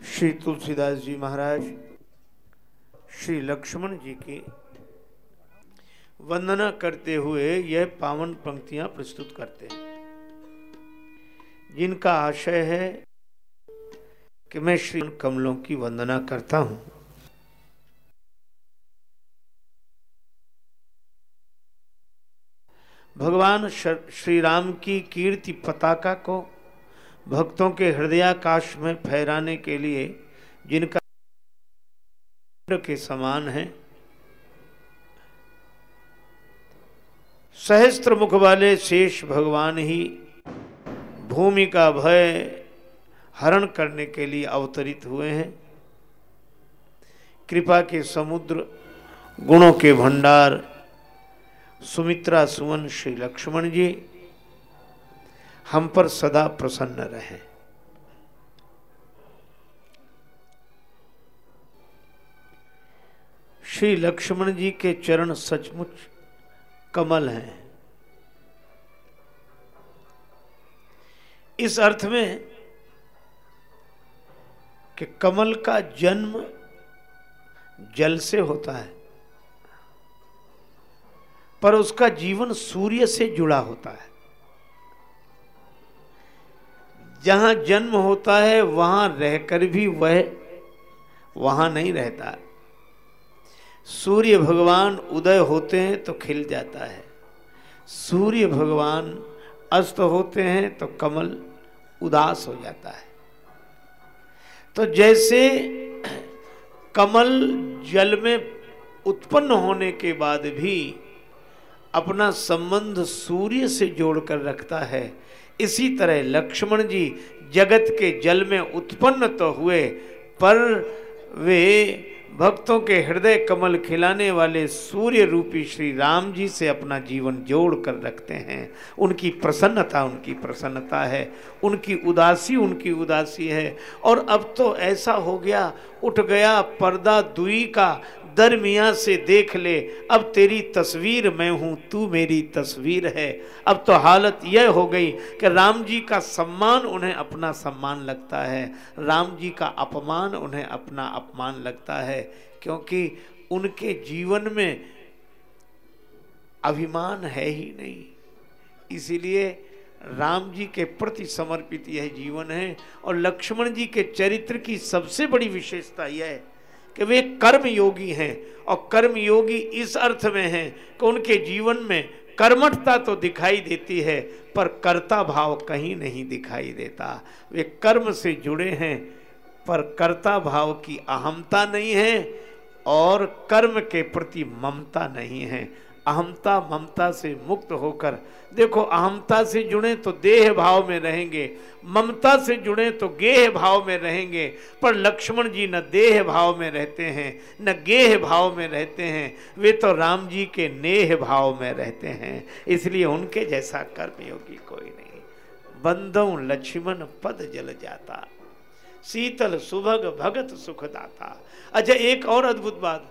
श्री तुलसीदास जी महाराज, श्री लक्ष्मण जी की वंदना करते हुए यह पावन पंक्तियाँ प्रस्तुत करते हैं। जिनका आशय है कि मैं श्री कमलों की वंदना करता हूँ। भगवान श्री राम की कीर्ति पताका को भक्तों के हृदयाकाश में फहराने के लिए जिनका के समान है सहस्त्र मुख वाले शेष भगवान ही भूमि का भय हरण करने के लिए अवतरित हुए हैं। कृपा के समुद्र, गुणों के भंडार, सुमित्रा सुवन श्री लक्ष्मण जी हम पर सदा प्रसन्न रहे। श्री लक्ष्मण जी के चरण सचमुच कमल हैं। इस अर्थ में कि कमल का जन्म जल से होता है, पर उसका जीवन सूर्य से जुड़ा होता है। जहाँ जन्म होता है, वहाँ रहकर भी वह वहाँ नहीं रहता। सूर्य भगवान उदय होते हैं तो खिल जाता है। सूर्य भगवान अस्त होते हैं तो कमल उदास हो जाता है। तो जैसे कमल जल में उत्पन्न होने के बाद भी अपना संबंध सूर्य से जोड़कर रखता है इसी तरह लक्ष्मण जी जगत के जल में उत्पन्न तो हुए, पर वे भक्तों के हृदय कमल खिलाने वाले सूर्य रूपी श्री राम जी से अपना जीवन जोड़ कर रखते हैं। उनकी प्रसन्नता उनकी प्रसन्नता है, उनकी उदासी उनकी उदासी है। और अब तो ऐसा हो गया, उठ गया पर्दा दुई का दरमिया से देख ले, अब तेरी तस्वीर मैं हूँ, तू मेरी तस्वीर है। अब तो हालत यह हो गई कि राम जी का सम्मान उन्हें अपना सम्मान लगता है। राम जी का अपमान उन्हें अपना अपमान लगता है, क्योंकि उनके जीवन में अभिमान है ही नहीं। इसीलिए राम जी के प्रति समर्पित यह जीवन है, और लक्ष्मण जी के चरित्र की सबसे बड़ी विशेषता यह है कि वे कर्म योगी हैं और कर्म योगी इस अर्थ में हैं कि उनके जीवन में कर्मठता तो दिखाई देती है, पर कर्ता भाव कहीं नहीं दिखाई देता। वे कर्म से जुड़े हैं, पर कर्ता भाव की अहमता नहीं है और कर्म के प्रति ममता नहीं है। अहमता ममता से मुक्त होकर। देखो, अहमता से जुड़े तो देह भाव में रहेंगे, ममता से जुड़े तो गेह भाव में रहेंगे, पर लक्ष्मण जी न देह भाव में रहते हैं, न गेह भाव में रहते हैं, वे तो राम जी के नेह भाव में रहते हैं। इसलिए उनके जैसा कर्मयोगी कोई नहीं। बंदो लक्ष्मण पद जल जाता, शीतल सुभग भगत सुखदाता अच्छा एक और अद्भुत बात।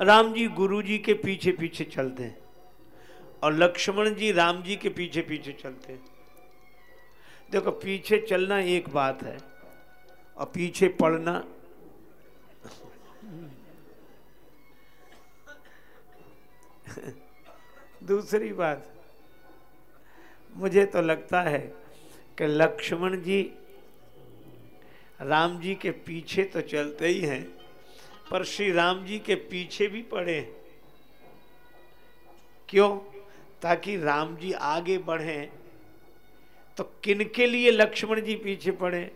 राम जी गुरु जी के पीछे पीछे चलते हैं। और लक्ष्मण जी राम जी के पीछे पीछे चलते हैं। देखो, पीछे चलना एक बात है, और पीछे पड़ना दूसरी बात, मुझे तो लगता है कि लक्ष्मण जी राम जी के पीछे तो चलते ही हैं पर श्री राम जी के पीछे भी पड़े क्यों? ताकि राम जी आगे बढ़े तो किन के लिए लक्ष्मण जी पीछे पड़े?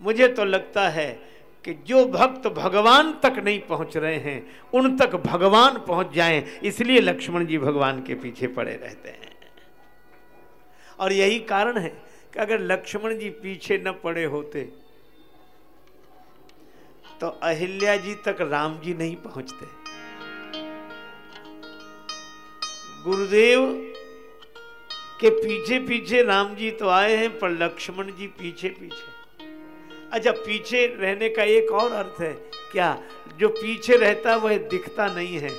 मुझे तो लगता है कि जो भक्त भगवान तक नहीं पहुँच रहे हैं, उन तक भगवान पहुँच जाएँ, इसलिए लक्ष्मण जी भगवान के पीछे पड़े रहते हैं। और यही कारण है कि अगर लक्ष्मण जी पीछे न पड़े होते तो अहिल्या जी तक राम जी नहीं पहुँचते। गुरुदेव के पीछे पीछे राम जी तो आए हैं, पर लक्ष्मण जी पीछे पीछे। अच्छा पीछे रहने का एक और अर्थ है, क्या जो पीछे रहता वह दिखता नहीं है?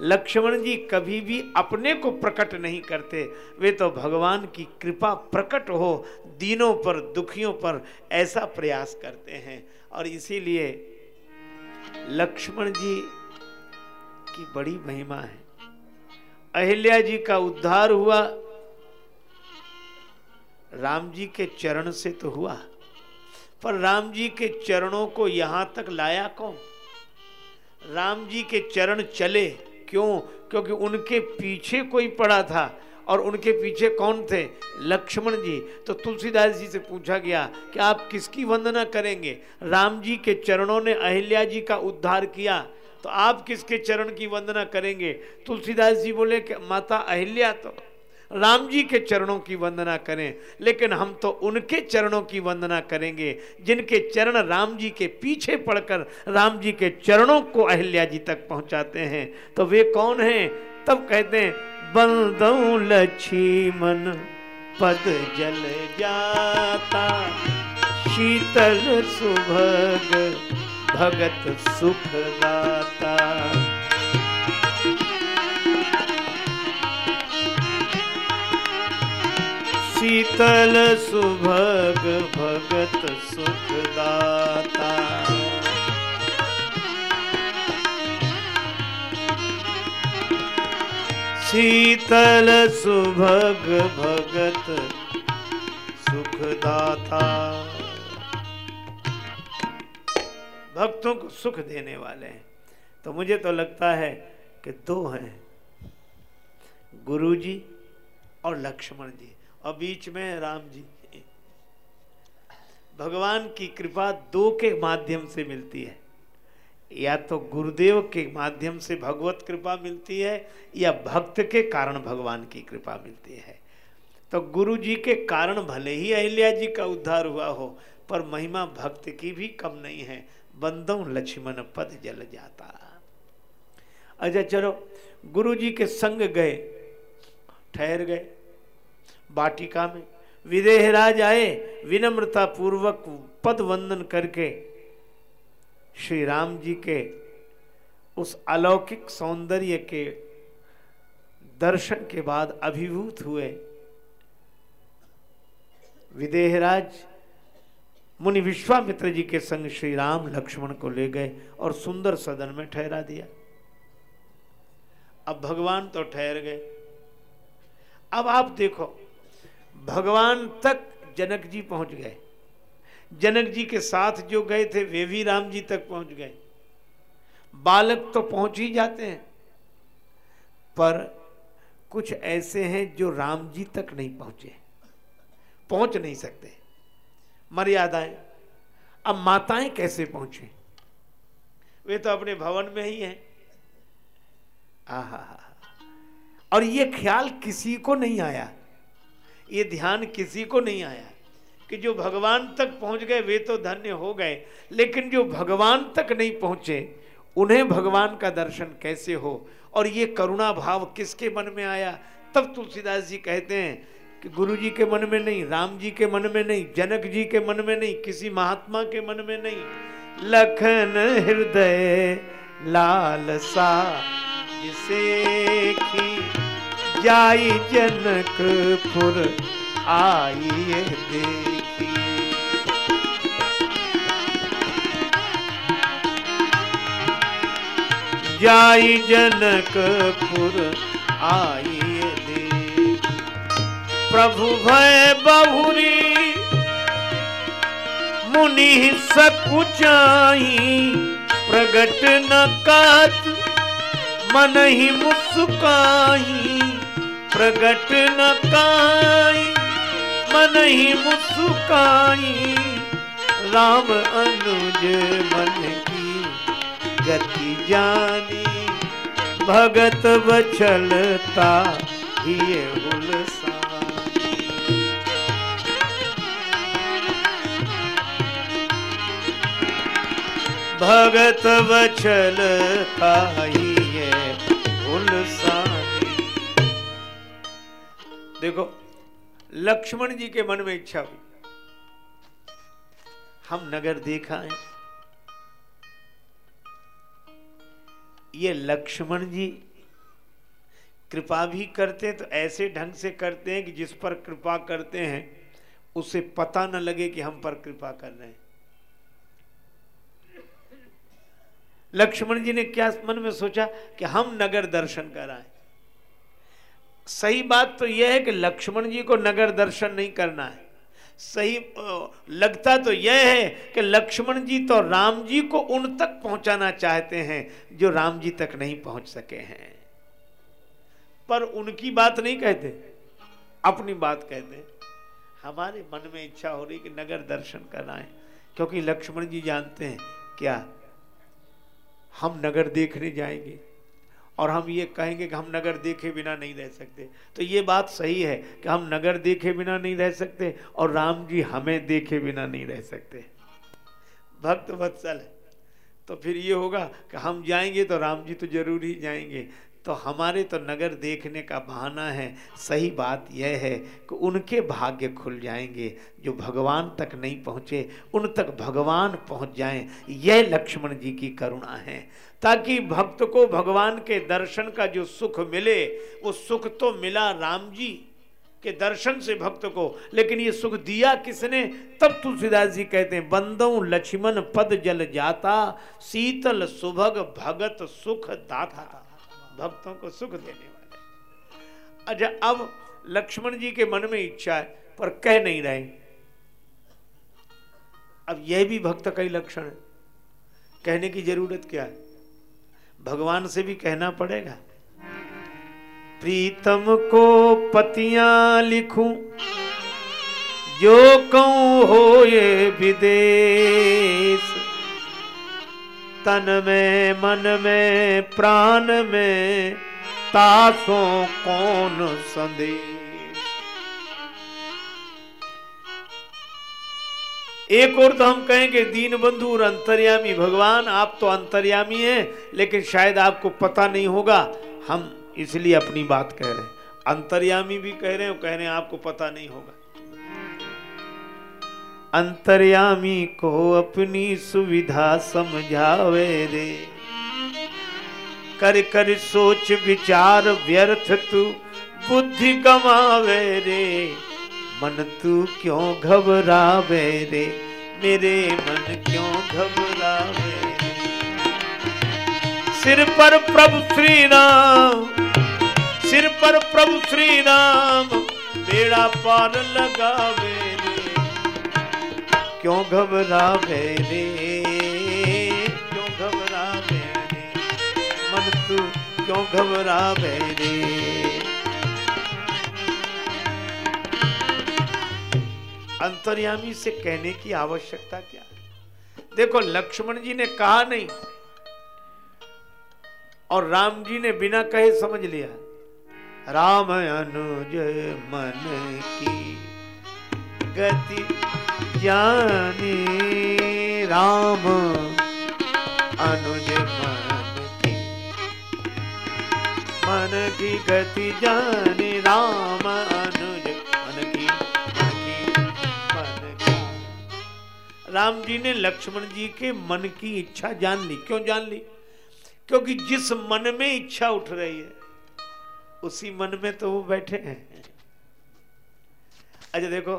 लक्ष्मण जी कभी भी अपने को प्रकट नहीं करते। वे तो भगवान की कृपा प्रकट हो, दीनों पर, दुखियों पर ऐसा प्रयास करते हैं। और इसीलिए लक्ष्मण जी की बड़ी महिमा है। अहिल्या जी का उद्धार हुआ, राम जी के चरण से तो हुआ, पर राम जी के चरणों को यहाँ तक लाया कौन? राम जी के चरण चले क्यों? क्योंकि उनके पीछे कोई पड़ा था। और उनके पीछे कौन थे? लक्ष्मण जी। तो तुलसीदास जी से पूछा गया कि आप किसकी वंदना करेंगे? राम जी के चरणों ने अहिल्या जी का उद्धार किया तो आप किसके चरण की वंदना करेंगे? तुलसीदास जी बोले कि माता अहिल्या तो। राम जी के चरणों की वंदना करें, लेकिन हम तो उनके चरणों की वंदना करेंगे, जिनके चरण राम जी के पीछे पड़कर राम जी के चरणों को अहिल्या जी तक पहुंचाते हैं। तो वे कौन हैं? तब कहते हैं बंदौ लक्ष्मण पद जल जाता। शीतल सुभग, भगत सुख दाता शीतल सुभग, भगत सुखदाता शीतल सुभग भगत सुखदाता। भक्तों को सुख देने वाले हैं। तो मुझे तो लगता है कि दो हैं, गुरुजी और लक्ष्मण जी, और बीच में राम जी। भगवान की कृपा दो के माध्यम से मिलती है। या तो गुरुदेव के माध्यम से भगवत कृपा मिलती है, या भक्त के कारण भगवान की कृपा मिलती है। तो गुरु जी के कारण भले ही अहिल्या जी का उद्धार हुआ हो, पर महिमा भक्त की भी कम नहीं है। बंदो लक्ष्मण पद जल जाता। अच्छा चलो गुरु जी के संग गए, ठहर गए, बाटिका में। विदेहराज आए विनम्रता पूर्वक पद वंदन करके श्री राम जी के उस अलौकिक सौंदर्य के दर्शन के बाद अभिभूत हुए। विदेहराज मुनि विश्वामित्र जी के संग श्री राम लक्ष्मण को ले गए और सुंदर सदन में ठहरा दिया। अब भगवान तो ठहर गए। अब आप देखो, भगवान तक जनक जी पहुँच गए। जनक जी के साथ जो गए थे, वे भी राम जी तक पहुँच गए। बालक तो पहुँच ही जाते हैं, पर कुछ ऐसे हैं जो राम जी तक नहीं पहुँचे, पहुँच नहीं सकते। मर्यादाएँ अब माताएँ कैसे पहुँचे? वे तो अपने भवन में ही हैं। आहा और ये ख्याल किसी को नहीं आया, ये ध्यान किसी को नहीं आया। कि जो भगवान तक पहुँच गए, वे तो धन्य हो गए। लेकिन जो भगवान तक नहीं पहुँचे, उन्हें भगवान का दर्शन कैसे हो? और ये करुणा भाव किसके मन में आया? तब तुलसीदास जी कहते हैं कि गुरु जी के मन में नहीं, राम जी के मन में नहीं, जनक जी के मन में नहीं, किसी महात्मा के मन में नहीं। लखन हृदय लाल सा जिसे की जाई जनकपुर आइए देखी जाई जनकपुर आइए देखी। प्रभु भय बहुरी, मुनि सकुचाई, प्रगट न कात मन ही मुस्काई, प्रगट न काई मन ही मुस्काई, राम अनुज मन की गति जानी, भगत बचलता ही भगत बचलता ही देखो, लक्ष्मण जी के मन में इच्छा हुई। हम नगर देखा है ये लक्ष्मण जी कृपा भी करते तो ऐसे ढंग से करते हैं कि जिस पर कृपा करते हैं, उसे पता न लगे कि हम पर कृपा कर रहे हैं। लक्ष्मण जी ने क्या मन में सोचा कि हम नगर दर्शन कराएँ? सही बात तो यह है कि लक्ष्मण जी को नगर दर्शन नहीं करना है। सही लगता तो यह है कि लक्ष्मण जी तो राम जी को उन तक पहुंचाना चाहते हैं, जो राम जी तक नहीं पहुँच सके हैं। पर उनकी बात नहीं कहते, अपनी बात कहते। हमारे मन में इच्छा हो रही कि नगर दर्शन कराएँ, क्योंकि लक्ष्मण जी जानते हैं, क्या हम नगर देखने जाएँगे? और हम ये कहेंगे कि हम नगर देखे बिना नहीं रह सकते। तो ये बात सही है कि हम नगर देखे बिना नहीं रह सकते और राम जी हमें देखे बिना नहीं रह सकते। भक्त वत्सल है। तो फिर ये होगा कि हम जाएँगे तो राम जी तो ज़रूर ही जाएँगे। तो हमारे तो नगर देखने का बहाना है। सही बात यह है कि उनके भाग्य खुल जाएँगे, जो भगवान तक नहीं पहुँचे, उन तक भगवान पहुँच जाएँ। यह लक्ष्मण जी की करुणा है। ताकि भक्त को भगवान के दर्शन का जो सुख मिले, वो सुख तो मिला राम जी के दर्शन से भक्त को, लेकिन ये सुख दिया किसने? तब तुलसीदास जी कहते हैं बंदो लक्ष्मण पद जल जाता, शीतल सुभग भगत सुख दाता। भक्तों को सुख देने वाले। अच्छा अब लक्ष्मण जी के मन में इच्छा है, पर कह नहीं रहे। अब यह भी भक्त का ही लक्षण है। कहने की ज़रूरत क्या है? भगवान से भी कहना पड़ेगा। प्रीतम को पतियाँ लिखूं, जो कहूँ हो ये विदेश। तन में, मन में, प्राण में, तासों कौन संदेश? एक और तो हम कहेंगे दीन बंधु और अंतर्यामी। भगवान, आप तो अंतर्यामी हैं, लेकिन शायद आपको पता नहीं होगा, हम इसलिए अपनी बात कह रहे हैं। अंतर्यामी भी कह रहे हैं कह रहे हैं, आपको पता नहीं होगा। अंतर्यामी को अपनी सुविधा समझावे रे कर कर सोच विचार व्यर्थ तू बुद्धि कमावे रे। मन तू क्यों घबरावे रे? मेरे मन क्यों घबरावे सिर पर प्रभु श्री राम सिर पर प्रभु श्री राम बेड़ा पार लगावे क्यों घबरा मेरे? क्यों घबरा मेरे? मन तू क्यों घबरा मेरे? अंतर्यामी से कहने की आवश्यकता क्या देखो, लक्ष्मण जी ने कहा नहीं और राम जी ने बिना कहे समझ लिया। राम अनुज मन की गति जाने राम अनुज मन की। मन की गति जाने राम अनुज मन की। मन की मन की राम जी ने लक्ष्मण जी के मन की इच्छा जान ली। क्यों जान ली? क्योंकि जिस मन में इच्छा उठ रही है, उसी मन में तो वो बैठे हैं। अच्छा देखो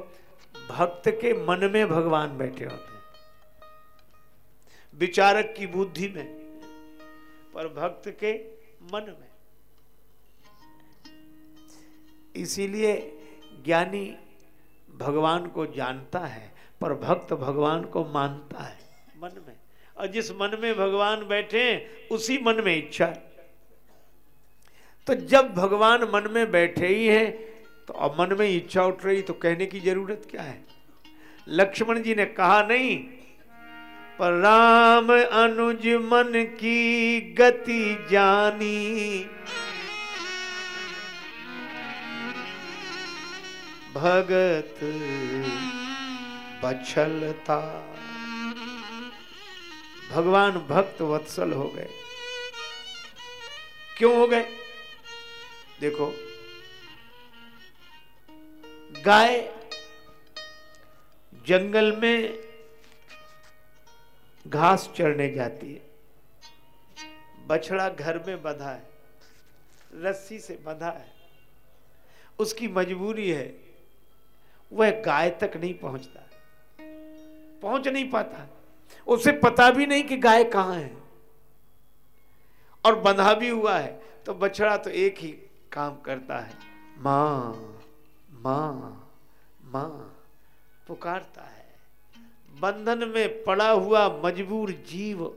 भक्त के मन में भगवान बैठे होते हैं। विचारक की बुद्धि में पर भक्त के मन में। इसीलिए ज्ञानी भगवान को जानता है, पर भक्त भगवान को मानता है मन में। और जिस मन में भगवान बैठे हैं, उसी मन में इच्छा तो जब भगवान मन में बैठे ही हैं तो अब मन में इच्छा उठ रही तो कहने की ज़रूरत क्या है? लक्ष्मण जी ने कहा, नहीं, पर राम अनुज मन की गति जानी। भगत बछलता। भगवान भक्त वत्सल हो गए। क्यों हो गए? देखो गाय जंगल में घास चढ़ने जाती है। बछड़ा घर में बंधा है, रस्सी से बंधा है। उसकी मजबूरी है, वह गाय तक नहीं पहुँचता, पहुँच नहीं पाता। उसे पता भी नहीं कि गाय कहाँ है। और बंधा भी हुआ है तो बछड़ा तो एक ही काम करता है, माँ। माँ माँ, पुकारता है। बंधन में पड़ा हुआ मजबूर जीव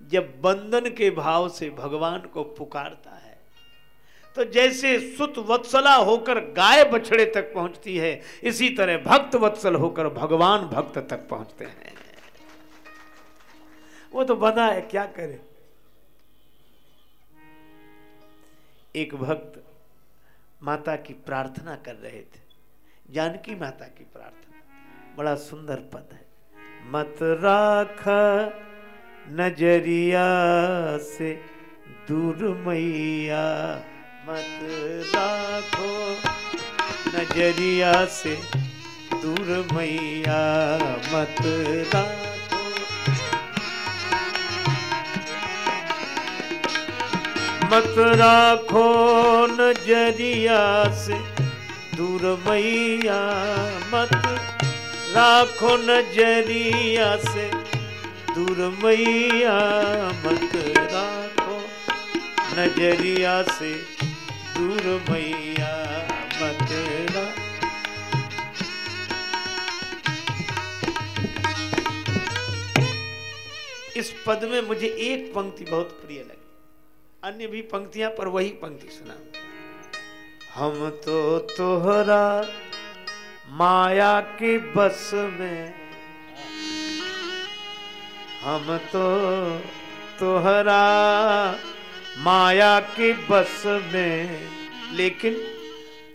जब बंधन के भाव से भगवान को पुकारता है तो जैसे सुत वत्सला होकर गाय बछड़े तक पहुँचती है, इसी तरह भक्त वत्सल होकर भगवान भक्त तक पहुँचते हैं। वो तो बना है, क्या करे? एक भक्त माता की प्रार्थना कर रहे थे। जानकी माता की प्रार्थना। बड़ा सुंदर पद है। मत राख नज़रिया से दूर मैया। मत राखो नज़रिया से दूर मैया। मत राखो मत राखो नज़रिया से दूर मैया मत। राखो नज़रिया से दूर मैया मत। राखो नज़रिया से दूर मैया मत। इस पद में मुझे एक पंक्ति बहुत प्रिय लगी। अन्य भी पंक्तियाँ, पर वही पंक्ति सुना। हम तो तोहरा माया के बस में। हम तो तोहरा माया के बस में। लेकिन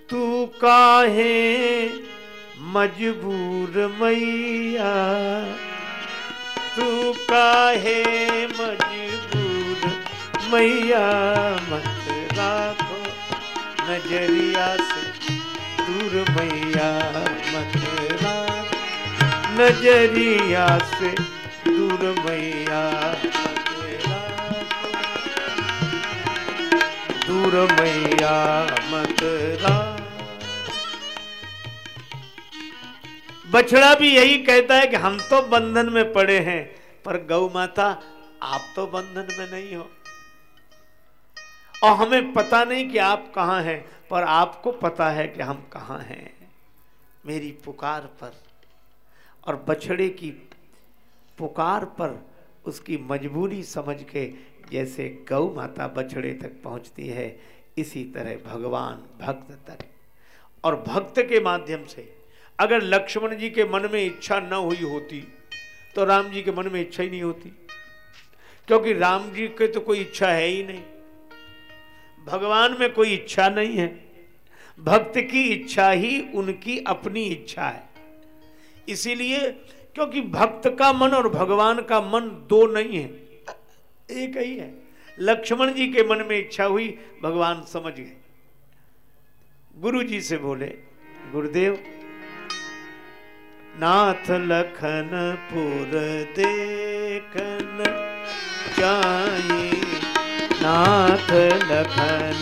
तू काहे मजबूर मैया? तू काहे मजबूर मैया, मत राखो नज़रिया से। दूर मैया, मत राखो नज़रिया से। दूर मैया दूर मैया, मत बछड़ा भी यही कहता है कि हम तो बंधन में पड़े हैं, पर गौ माता, आप तो बंधन में नहीं हो। और हमें पता नहीं कि आप कहाँ हैं, पर आपको पता है कि हम कहाँ हैं। मेरी पुकार पर और बछड़े की पुकार पर उसकी मजबूरी समझ के जैसे गौ माता बछड़े तक पहुँचती है, इसी तरह भगवान भक्त तक। और भक्त के माध्यम से अगर लक्ष्मण जी के मन में इच्छा न हुई होती तो राम जी के मन में इच्छा ही नहीं होती। क्योंकि राम जी के तो कोई इच्छा है ही नहीं। भगवान में कोई इच्छा नहीं है। भक्त की इच्छा ही उनकी अपनी इच्छा है। इसीलिए क्योंकि भक्त का मन और भगवान का मन दो नहीं है, एक ही है। लक्ष्मण जी के मन में इच्छा हुई, भगवान समझ गए। गुरु जी से बोले, गुरुदेव, नाथ लखन पुर देखन चाहिए नाथ लखन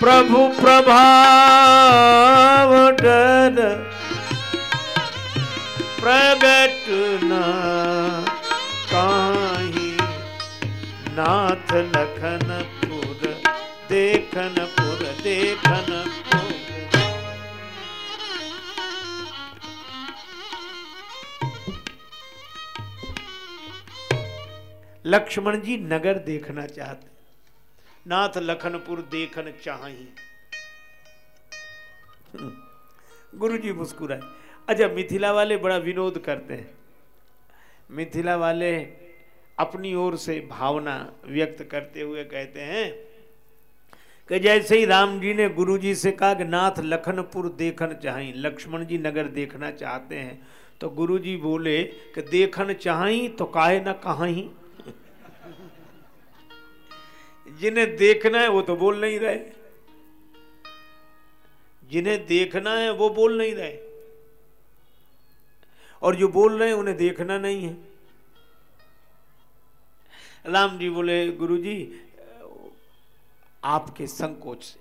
प्रभु प्रभाव डर प्रगट न काही नाथ लखन पुर देखन लक्ष्मण जी नगर देखना चाहते नाथ लखनपुर देखन चाही। गुरु जी मुस्कुराए। अच्छा मिथिला वाले बड़ा विनोद करते हैं। मिथिला वाले अपनी ओर से भावना व्यक्त करते हुए कहते हैं कि जैसे ही राम जी ने गुरु जी से कहा कि नाथ लखनपुर देखन चाहें, लक्ष्मण जी नगर देखना चाहते हैं तो गुरु जी बोले कि देखन चाहें तो काहे ना कहा। ही जिन्हें देखना है वो तो बोल नहीं रहे। जिन्हें देखना है वो बोल नहीं रहे। और जो बोल रहे हैं उन्हें देखना नहीं है। राम जी बोले गुरु जी आपके संकोच से।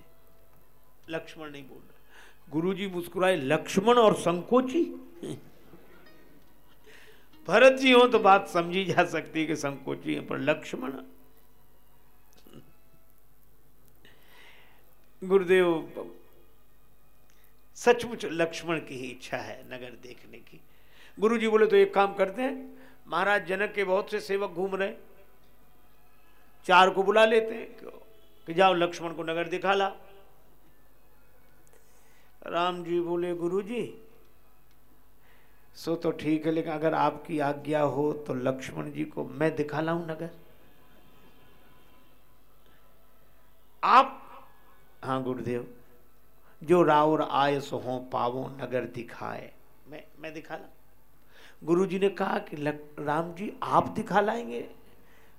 लक्ष्मण नहीं बोल रहे। गुरु जी मुस्कुराए, लक्ष्मण और संकोची? भरत जी हो तो बात समझी जा सकती है कि संकोची है, पर लक्ष्मण गुरुदेव, सचमुच लक्ष्मण की ही इच्छा है नगर देखने की। गुरु जी बोले तो एक काम करते हैं, महाराज जनक के बहुत से सेवक घूम रहे चार को बुला लेते हैं क्यों कि जाओ लक्ष्मण को नगर दिखा ला। राम जी बोले गुरु जी सो तो ठीक है, लेकिन अगर आपकी आज्ञा हो तो लक्ष्मण जी को मैं दिखा लाऊं नगर। आप हाँ गुरुदेव। जो राउर आय सो हो पावो नगर दिखाए। मैं मैं दिखा ला गुरु जी ने कहा कि लक, राम जी आप दिखा लाएँगे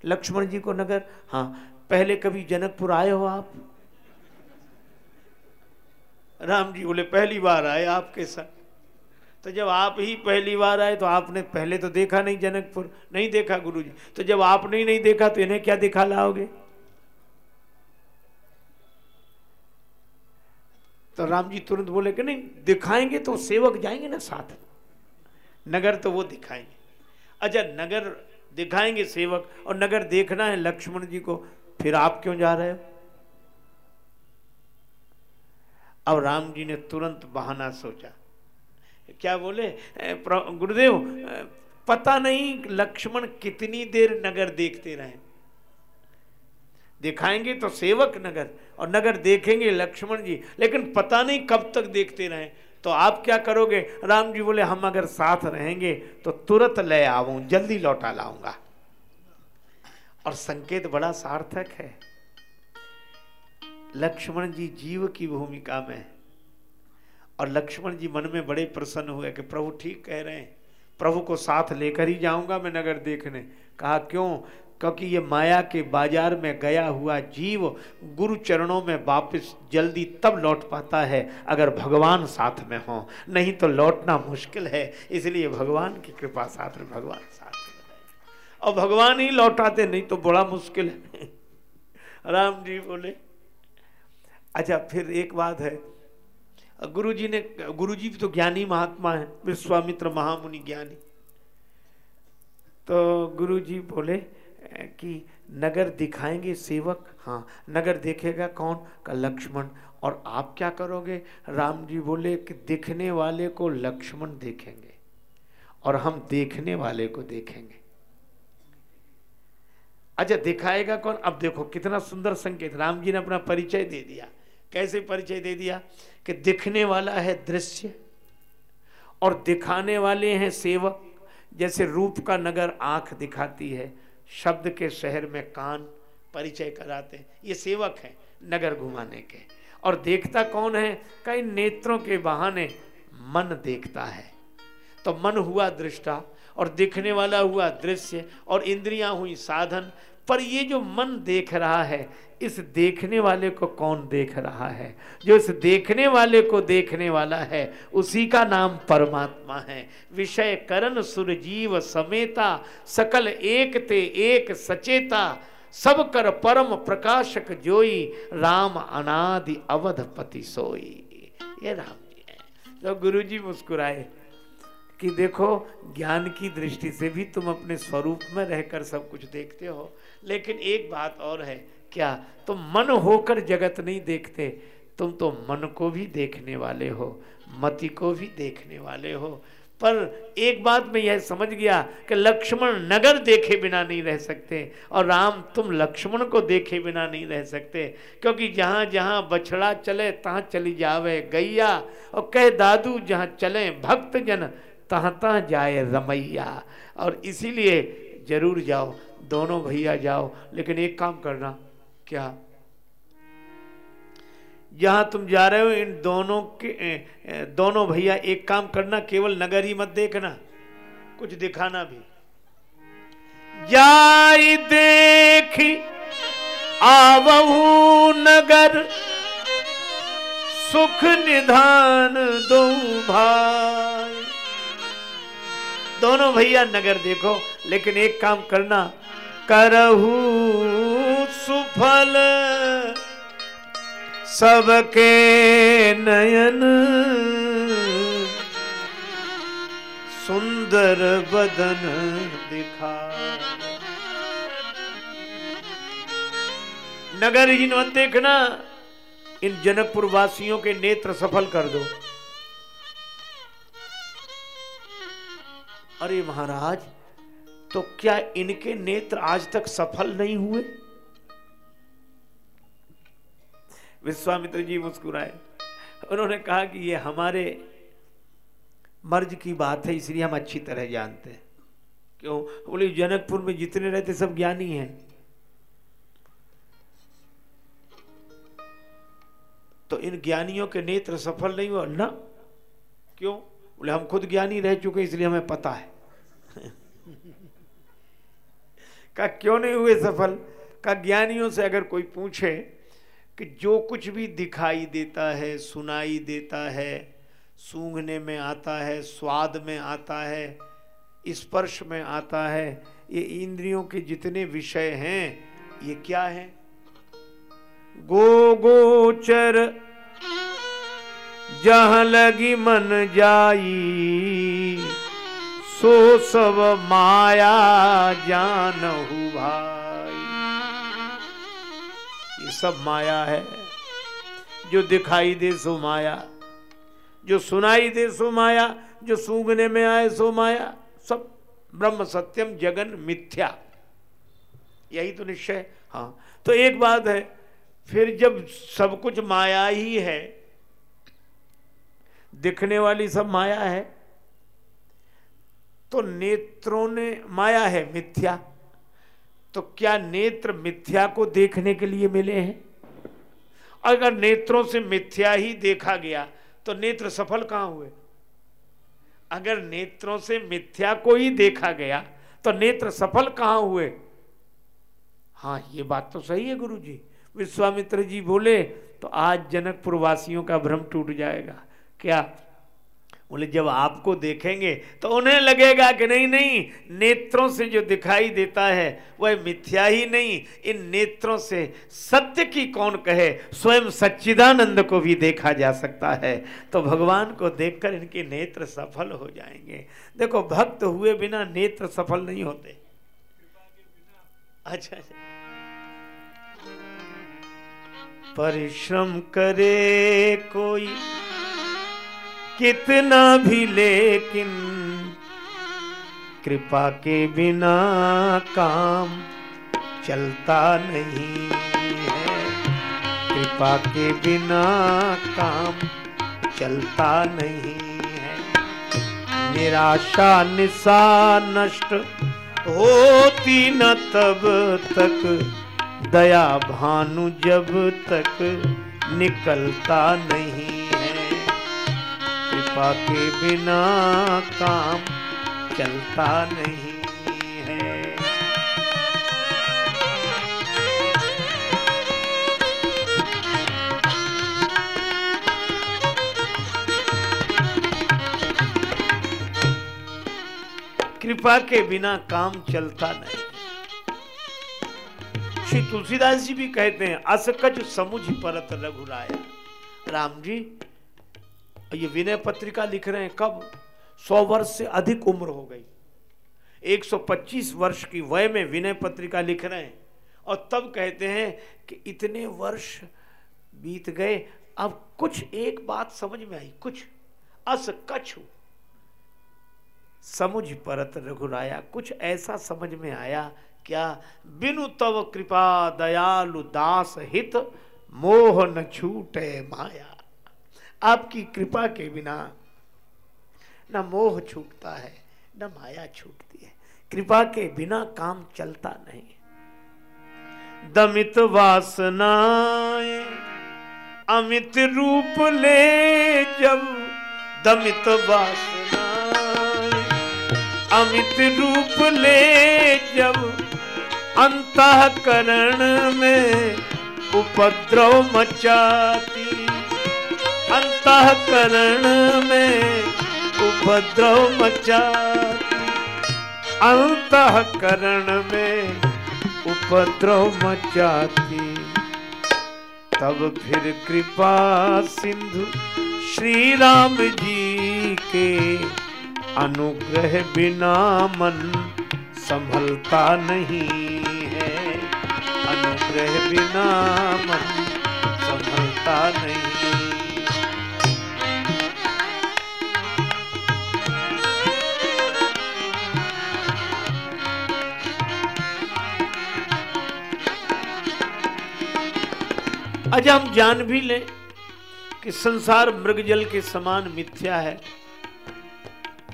लक्ष्मण जी को नगर हाँ पहले कभी जनकपुर आए हो आप? राम जी बोले पहली बार आए आपके साथ। तो जब आप ही पहली बार आए तो आपने पहले तो देखा नहीं जनकपुर नहीं देखा गुरु जी तो जब आपने ही नहीं देखा तो इन्हें क्या दिखा लाओगे तो राम जी तुरंत बोले कि नहीं, दिखाएँगे तो सेवक जाएँगे ना साथ। नगर तो वो दिखाएँगे। अच्छा नगर दिखाएँगे सेवक और नगर देखना है लक्ष्मण जी को, फिर आप क्यों जा रहे हो? अब राम जी ने तुरंत बहाना सोचा। क्या बोले? गुरुदेव पता नहीं लक्ष्मण कितनी देर नगर देखते रहे। दिखाएँगे तो सेवक नगर, और नगर देखेंगे लक्ष्मण जी, लेकिन पता नहीं कब तक देखते रहे। तो आप क्या करोगे? राम जी बोले, हम अगर साथ रहेंगे तो तुरंत ले आऊँ, जल्दी लौटा लाऊँगा। और संकेत बड़ा सार्थक है। लक्ष्मण जी जीव की भूमिका में, और लक्ष्मण जी मन में बड़े प्रसन्न हुए कि प्रभु ठीक कह रहे हैं, प्रभु को साथ लेकर ही जाऊँगा मैं नगर देखने। कहा, क्यों? क्योंकि ये माया के बाज़ार में गया हुआ जीव गुरु चरणों में वापस जल्दी तब लौट पाता है अगर भगवान साथ में हो। नहीं तो लौटना मुश्किल है, इसलिए भगवान की कृपा साथ में, भगवान साथ में और भगवान ही लौटाते, नहीं तो बड़ा मुश्किल है। राम जी बोले अच्छा फिर एक बात है। गुरु जी ने गुरु जी भी तो ज्ञानी महात्मा है, विश्वामित्र महामुनि ज्ञानी। तो गुरु जी बोले कि नगर दिखाएँगे सेवक? हाँ नगर देखेगा कौन? का लक्ष्मण। और आप क्या करोगे? राम जी बोले कि दिखने वाले को लक्ष्मण देखेंगे और हम देखने वाले को देखेंगे। अच्छा दिखाएगा कौन? अब देखो, कितना सुंदर संकेत। राम जी ने अपना परिचय दे दिया। कैसे परिचय दे दिया? कि दिखने वाला है दृश्य और दिखाने वाले हैं सेवक। जैसे रूप का नगर आँख दिखाती है शब्द के शहर में कान परिचय कराते ये सेवक हैं नगर घुमाने के। और देखता कौन है? कई नेत्रों के बहाने मन देखता है। तो मन हुआ दृष्टा और देखने वाला हुआ दृश्य और इंद्रियाँ हुई साधन। पर ये जो मन देख रहा है इस देखने वाले को कौन देख रहा है? जो इस देखने वाले को देखने वाला है, उसी का नाम परमात्मा है। विषय करण सुरजीव समेता, सकल एक ते एक सचेता, सब कर परम प्रकाशक जोई, राम अनादि अवधपति सोई। ये राम जी है। तो गुरु जी मुस्कुराए कि देखो, ज्ञान की दृष्टि से भी तुम अपने स्वरूप में रहकर सब कुछ देखते हो। लेकिन एक बात और है क्या तुम मन होकर जगत नहीं देखते? तुम तो मन को भी देखने वाले हो, मति को भी देखने वाले हो। पर एक बात मैं यह समझ गया कि लक्ष्मण नगर देखे बिना नहीं रह सकते और राम तुम लक्ष्मण को देखे बिना नहीं रह सकते, क्योंकि जहाँ जहाँ बछड़ा चले, तहाँ चली जावे गैया। और कह दादू, जहाँ चले भक्त जन तहाँ तहाँ जाए रमैया। और इसीलिए ज़रूर जाओ, दोनों भैया जाओ, लेकिन एक काम करना क्या? जहाँ तुम जा रहे हो, इन दोनों के दोनों भैया एक काम करना, केवल नगर ही मत देखना, कुछ दिखाना भी। जाई देख आवू नगर, सुख निधान दो भाई। दोनों भैया नगर देखो, लेकिन एक काम करना, करहू सुफल सबके नयन। सुंदर बदन दिखा। नगर ही मत देखना, इन जनकपुर वासियों के नेत्र सफल कर दो। अरे महाराज तो क्या इनके नेत्र आज तक सफल नहीं हुए? विश्वामित्र जी मुस्कुराए। उन्होंने कहा कि ये हमारे मर्ज की बात है, इसलिए हम अच्छी तरह जानते हैं। क्यों? बोले, जनकपुर में जितने रहते सब ज्ञानी हैं। तो इन ज्ञानियों के नेत्र सफल नहीं हुआ ना। क्यों? बोले, हम खुद ज्ञानी रह चुके इसलिए हमें पता है। का क्यों नहीं हुए सफल? का ज्ञानियों से अगर कोई पूछे कि जो कुछ भी दिखाई देता है, सुनाई देता है, सूंघने में आता है, स्वाद में आता है, स्पर्श में आता है, ये इंद्रियों के जितने विषय हैं, ये क्या है? गो गोचर, जहाँ लगी मन जाई, सो सब माया जानहु भाई। सब माया है। जो दिखाई दे सो माया, जो सुनाई दे सो माया, जो सूंघने में आए सो माया, सब ब्रह्म सत्यम, जगन मिथ्या। यही तो निश्चय हाँ। तो एक बात है, फिर जब सब कुछ माया ही है, दिखने वाली सब माया है तो नेत्रों ने, माया है मिथ्या। तो क्या नेत्र मिथ्या को देखने के लिए मिले हैं? अगर नेत्रों से मिथ्या ही देखा गया तो नेत्र सफल कहाँ हुए? अगर नेत्रों से मिथ्या को ही देखा गया तो नेत्र सफल कहाँ हुए? हाँ ये बात तो सही है गुरु जी विश्वामित्र जी बोले तो आज जनकपुर वासियों का भ्रम टूट जाएगा। क्या बोले, जब आपको देखेंगे तो उन्हें लगेगा कि नहीं नहीं, नेत्रों से जो दिखाई देता है, वह मिथ्या ही नहीं। इन नेत्रों से सत्य की कौन कहे? स्वयं सच्चिदानंद को भी देखा जा सकता है। तो भगवान को देखकर इनके नेत्र सफल हो जाएँगे। देखो, भक्त हुए बिना नेत्र सफल नहीं होते। अच्छा अच्छा। परिश्रम करे कोई कितना भी लेकिन कृपा के बिना काम चलता नहीं है। कृपा के बिना काम चलता नहीं है। निराशा, निशा, नष्ट होती न तब तक। दया, भानु जब तक निकलता नहीं कृपा के बिना काम चलता नहीं है। कृपा के बिना काम चलता नहीं। श्री तुलसीदास जी भी कहते हैं, असकज समुझ परत रघुराया। राम जी ये विनय पत्रिका लिख रहे हैं कब? सौ वर्ष से अधिक उम्र हो गई। 125 वर्ष की वय में विनय पत्रिका लिख रहे हैं। और तब कहते हैं कि इतने वर्ष बीत गए, अब कुछ एक बात समझ में आई, कुछ अस कछु। समुझ परत रघुराया, कुछ ऐसा समझ में आया, क्या बिनु तव कृपा दयालु दास हित, मोह न छूटे माया। आपकी कृपा के बिना न मोह छूटता है, न माया छूटती है। कृपा के बिना काम चलता नहीं। दमित वासनाएँ अमित रूप ले जब दमित वासनाएँ अमित रूप ले जब अंतकरण में उपद्रव मचाती अंतकरण में उपद्रव मचा। अंतकरण में उपद्रव मचाती। तब फिर कृपा सिंधु श्री राम जी के अनुग्रह बिना मन संभलता नहीं है। अनुग्रह बिना मन संभलता नहीं आज हम जान भी लें कि संसार मृग जल के समान मिथ्या है।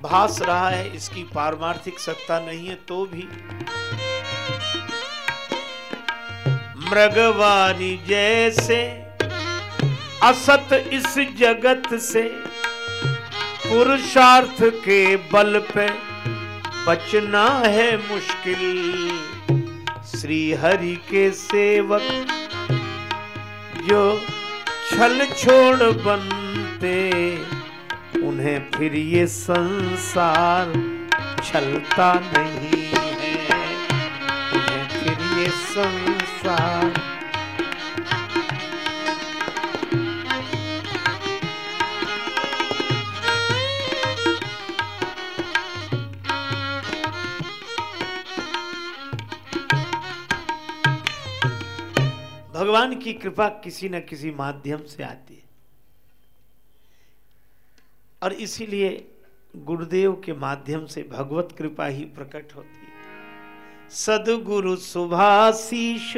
भास रहा है, इसकी पारमार्थिक सत्ता नहीं है तो भी। मृगवानी जैसे असत इस जगत से, पुरुषार्थ के बल पे बचना है मुश्किल। श्री हरि के सेवक जो छल छोड़ बनते, उन्हें फिर ये संसार छलता नहीं है। उन्हें फिर ये संसार भगवान की कृपा किसी न किसी माध्यम से आती है। और इसीलिए गुरुदेव के माध्यम से भगवत कृपा ही प्रकट होती है। सदगुरु सुभाशीष,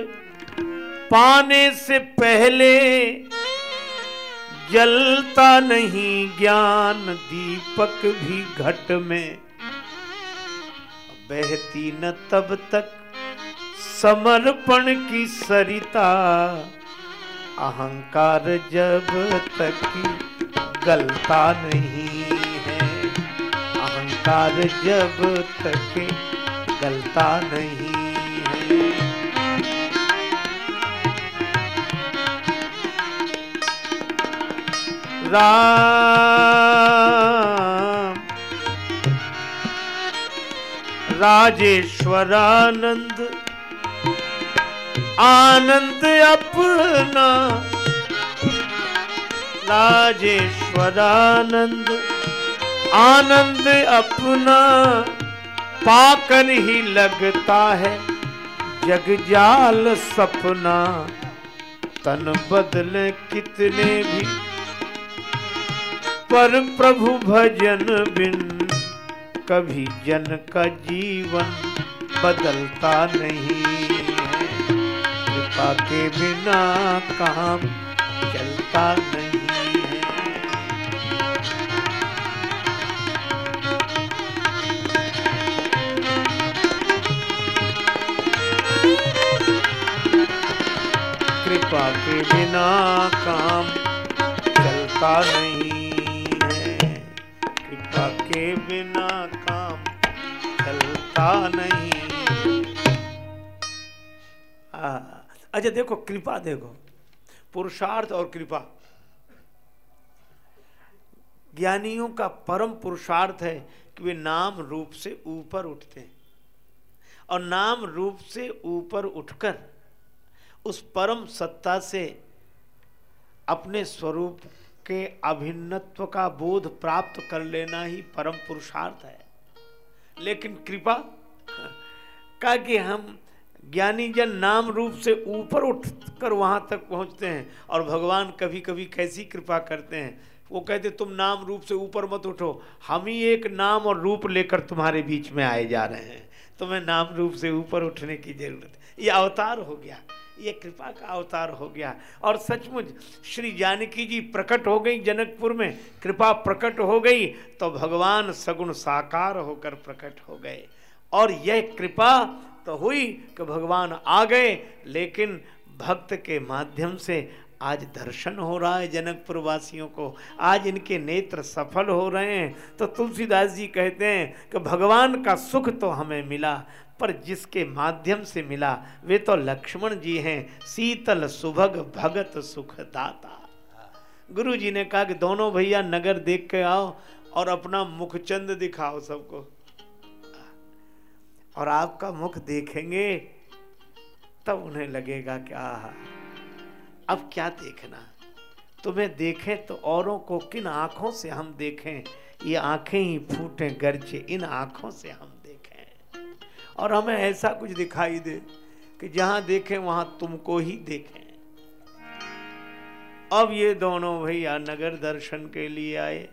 पाने से पहले जलता नहीं ज्ञान, दीपक भी घट में, बहती न तब तक समर्पण की सरिता। अहंकार जब तक गलता नहीं है। अहंकार जब तक गलता नहीं है। राम। राजेश्वरानंद आनंद अपना। राजेश्वरानंद, आनंद आनंद अपना। पाकर ही लगता है जगजाल सपना। तन बदले कितने भी। पर प्रभु भजन बिन कभी जन का जीवन बदलता नहीं। कृपा के बिना काम चलता नहीं कृपा के बिना काम चलता नहीं है। कृपा के बिना काम चलता नहीं अच्छा देखो, कृपा, देखो। पुरुषार्थ और कृपा। ज्ञानियों का परम पुरुषार्थ है कि वे नाम रूप से ऊपर उठते हैं। और नाम रूप से ऊपर उठकर उस परम सत्ता से अपने स्वरूप के अभिन्नत्व का बोध प्राप्त कर लेना ही परम पुरुषार्थ है। लेकिन कृपा, का कि हम ज्ञानी जन नाम रूप से ऊपर उठकर वहाँ तक पहुँचते हैं और भगवान कभी कभी कैसी कृपा करते हैं? वो कहते, तुम नाम रूप से ऊपर मत उठो। हम ही एक नाम और रूप लेकर तुम्हारे बीच में आए जा रहे हैं। तुम्हें नाम रूप से ऊपर उठने की ज़रूरत ये अवतार हो गया। ये कृपा का अवतार हो गया। और सचमुच, श्री जानकी जी प्रकट हो गई जनकपुर में। कृपा प्रकट हो गई तो भगवान सगुण साकार होकर प्रकट हो गए। और यह कृपा तो हुई कि भगवान आ गए, लेकिन भक्त के माध्यम से आज दर्शन हो रहा है जनकपुर वासियों को। आज इनके नेत्र सफल हो रहे हैं। तो तुलसीदास जी कहते हैं कि भगवान का सुख तो हमें मिला, पर जिसके माध्यम से मिला, वे तो लक्ष्मण जी हैं। शीतल सुभग भगत सुख दाता गुरु जी ने कहा कि दोनों भैया नगर देख के आओ और अपना मुखचंद दिखाओ सबको। और आपका मुख देखेंगे, तब उन्हें लगेगा कि आह, अब क्या देखना? तुम्हें देखें तो औरों को किन आँखों से हम देखें? ये आँखें ही फूटे, गरजे, इन आँखों से हम देखें। और हमें ऐसा कुछ दिखाई दे कि जहाँ देखें, वहाँ तुमको ही देखें। अब ये दोनों भैया नगर दर्शन के लिए आए।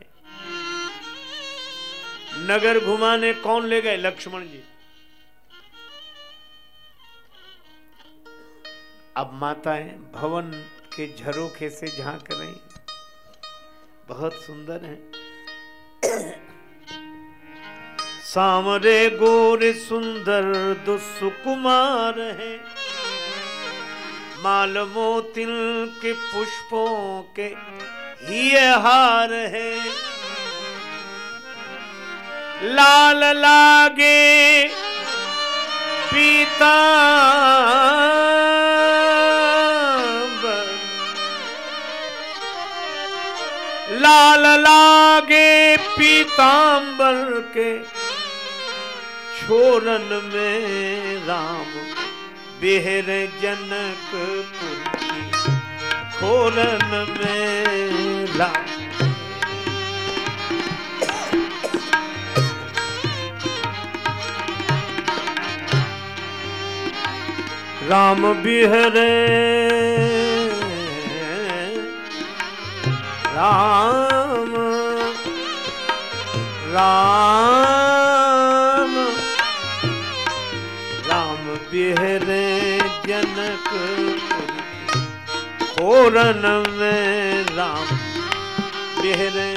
नगर घुमाने कौन ले गए? लक्ष्मण जी। अब माताएँ भवन के झरोखे से झाँक रही। बहुत सुंदर है। सामरे गोरे सुंदर दुसुकुमार है। माल मोतिल के पुष्पों के ही हार है। लाल लागे पीता लाल लागे पीतांबर के छोरन में राम बेहर जनक खोरन में राम राम बिहरे राम राम। राम बिहरे जनक खोरन में राम बिहरे।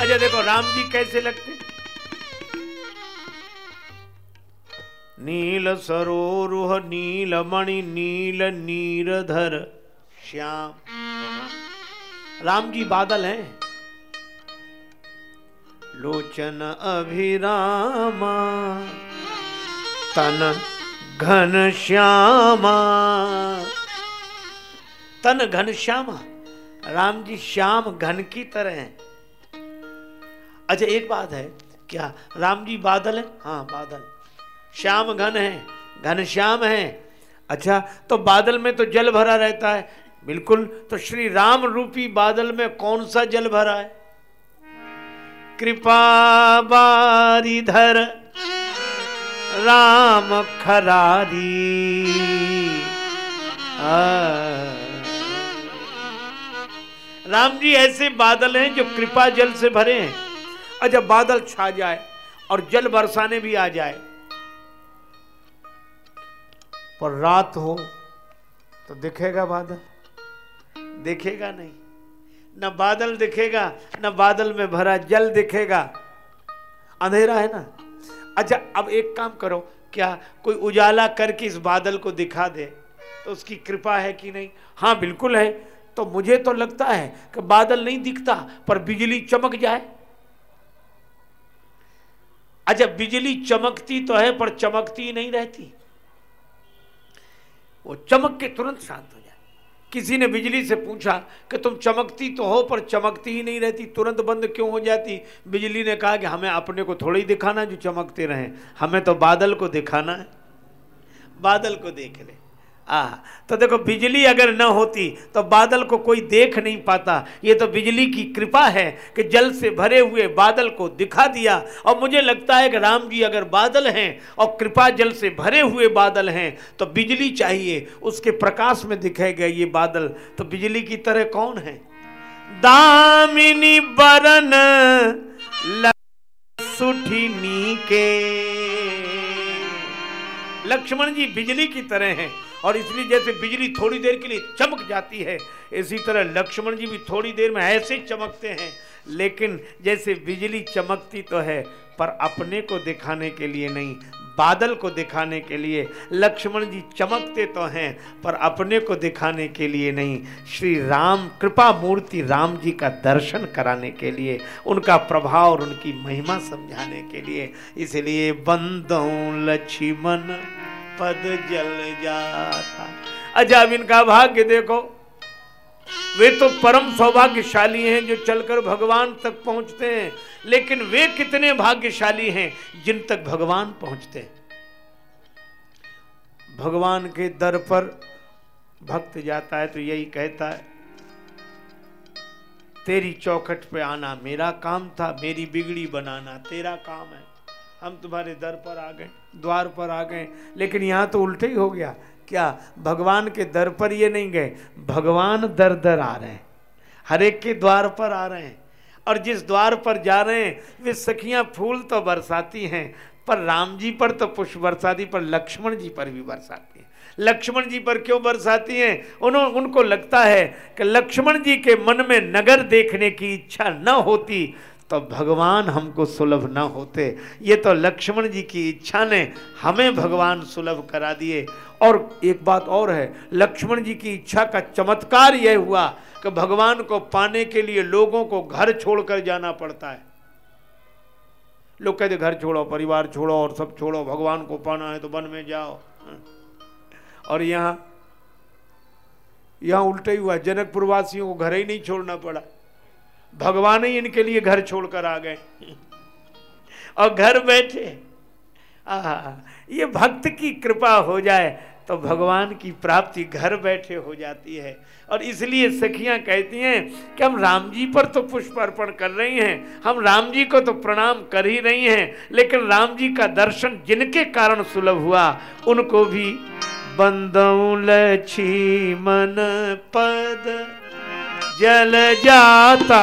अच्छा देखो, राम जी कैसे लगते? नील सरोरुह नील मणि नील नीरधर श्याम। राम जी बादल हैं। लोचन अभिरामा, तन घन श्यामा। तन घन श्यामा, राम जी श्याम घन की तरह हैं। अच्छा एक बात है, क्या राम जी बादल है? हाँ बादल। श्याम घन है, घन श्याम है। अच्छा तो बादल में तो जल भरा रहता है बिल्कुल तो श्री राम रूपी बादल में कौन सा जल भरा है? कृपा बारिधर, राम खरारी। राम जी, ऐसे बादल हैं जो कृपा जल से भरे हैं। और जब बादल छा जाए और जल बरसाने भी आ जाए, पर रात हो तो दिखेगा बादल। दिखेगा नहीं। न बादल दिखेगा, न बादल में भरा जल दिखेगा। अंधेरा है ना? अच्छा अब एक काम करो, क्या कोई उजाला करके इस बादल को दिखा दे? तो उसकी कृपा है कि नहीं? हाँ बिल्कुल है। तो मुझे तो लगता है कि बादल नहीं दिखता, पर बिजली चमक जाए। अच्छा बिजली चमकती तो है, पर चमकती नहीं रहती। वो चमक के तुरंत शांत हो किसी ने बिजली से पूछा कि तुम चमकती तो हो, पर चमकती ही नहीं रहती, तुरंत बंद क्यों हो जाती? बिजली ने कहा कि हमें अपने को थोड़ी दिखाना जो चमकते रहें। हमें तो बादल को दिखाना है। बादल को देख ले। आ तो देखो, बिजली अगर न होती तो बादल को कोई देख नहीं पाता। ये तो बिजली की कृपा है कि जल से भरे हुए बादल को दिखा दिया। और मुझे लगता है कि राम जी अगर बादल हैं और कृपा जल से भरे हुए बादल हैं तो बिजली चाहिए। उसके प्रकाश में दिखे गए ये बादल तो बिजली की तरह कौन है? दामिनी बरन सुठिनी के। लक्ष्मण जी बिजली की तरह हैं और इसलिए जैसे बिजली थोड़ी देर के लिए चमक जाती है, इसी तरह लक्ष्मण जी भी थोड़ी देर में ऐसे चमकते हैं। लेकिन जैसे बिजली चमकती तो है पर अपने को दिखाने के लिए नहीं, बादल को दिखाने के लिए। लक्ष्मण जी चमकते तो हैं, पर अपने को दिखाने के लिए नहीं। श्री राम कृपा मूर्ति राम जी का दर्शन कराने के लिए, उनका प्रभाव और उनकी महिमा समझाने के लिए। इसलिए बंदों, लक्ष्मण, पद जल जाता। अच्छा अब इनका भाग्य देखो। वे तो परम सौभाग्यशाली हैं जो चलकर भगवान तक पहुँचते हैं। लेकिन वे कितने भाग्यशाली हैं जिन तक भगवान पहुँचते हैं। भगवान के दर पर भक्त जाता है तो यही कहता है, तेरी चौखट पे आना मेरा काम था, मेरी बिगड़ी बनाना तेरा काम है। हम तुम्हारे दर पर आ गए, द्वार पर आ गए। लेकिन यहाँ तो उल्टे ही हो गया। क्या भगवान के दर पर ये नहीं गए? भगवान दर दर आ रहे हैं। हर एक के द्वार पर आ रहे हैं। और जिस द्वार पर जा रहे हैं, वे सखियाँ फूल तो बरसाती हैं, पर राम जी पर तो पुष्प बरसाती, पर लक्ष्मण जी पर भी बरसाती हैं। लक्ष्मण जी पर क्यों बरसाती हैं? उन्हों, उनको लगता है कि लक्ष्मण जी के मन में नगर देखने की इच्छा न होती तो भगवान हमको सुलभ न होते। ये तो लक्ष्मण जी की इच्छा ने हमें भगवान सुलभ करा दिए। और एक बात और है लक्ष्मण जी की इच्छा का चमत्कार यह हुआ कि भगवान को पाने के लिए लोगों को घर छोड़कर जाना पड़ता है। लोग कहते घर छोड़ो परिवार छोड़ो और सब छोड़ो भगवान को पाना है तो वन में जाओ। और यहाँ यहाँ उल्टा ही हुआ जनकपुर वासियों को घर ही नहीं छोड़ना पड़ा। भगवान ही इनके लिए घर छोड़कर आ गए। और घर बैठे आ, ये भक्त की कृपा हो जाए। तो भगवान की प्राप्ति घर बैठे हो जाती है। और इसलिए सखियाँ कहती हैं कि हम राम जी पर तो पुष्प अर्पण कर रही हैं, हम राम जी को तो प्रणाम कर ही रही हैं, लेकिन राम जी का दर्शन जिनके कारण सुलभ हुआ, उनको भी बंदऊ मन पद जल जाता।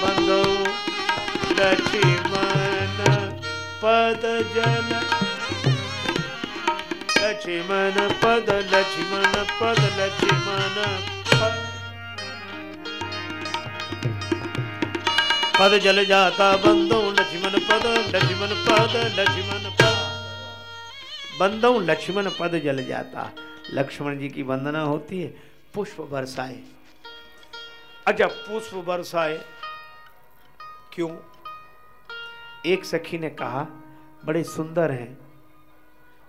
बंदऊ लक्ष्मण पद जल लक्ष्मण पद लक्ष्मण पद लक्ष्मण पद। जल जाता बंदो, लक्ष्मण पद लक्ष्मण पद लक्ष्मण पद। बंदो, लक्ष्मण पद जल जाता। लक्ष्मण जी की वंदना होती है, पुष्प बरसाए। अच्छा पुष्प बरसाए, क्यों? एक सखी ने कहा, बड़े सुंदर हैं।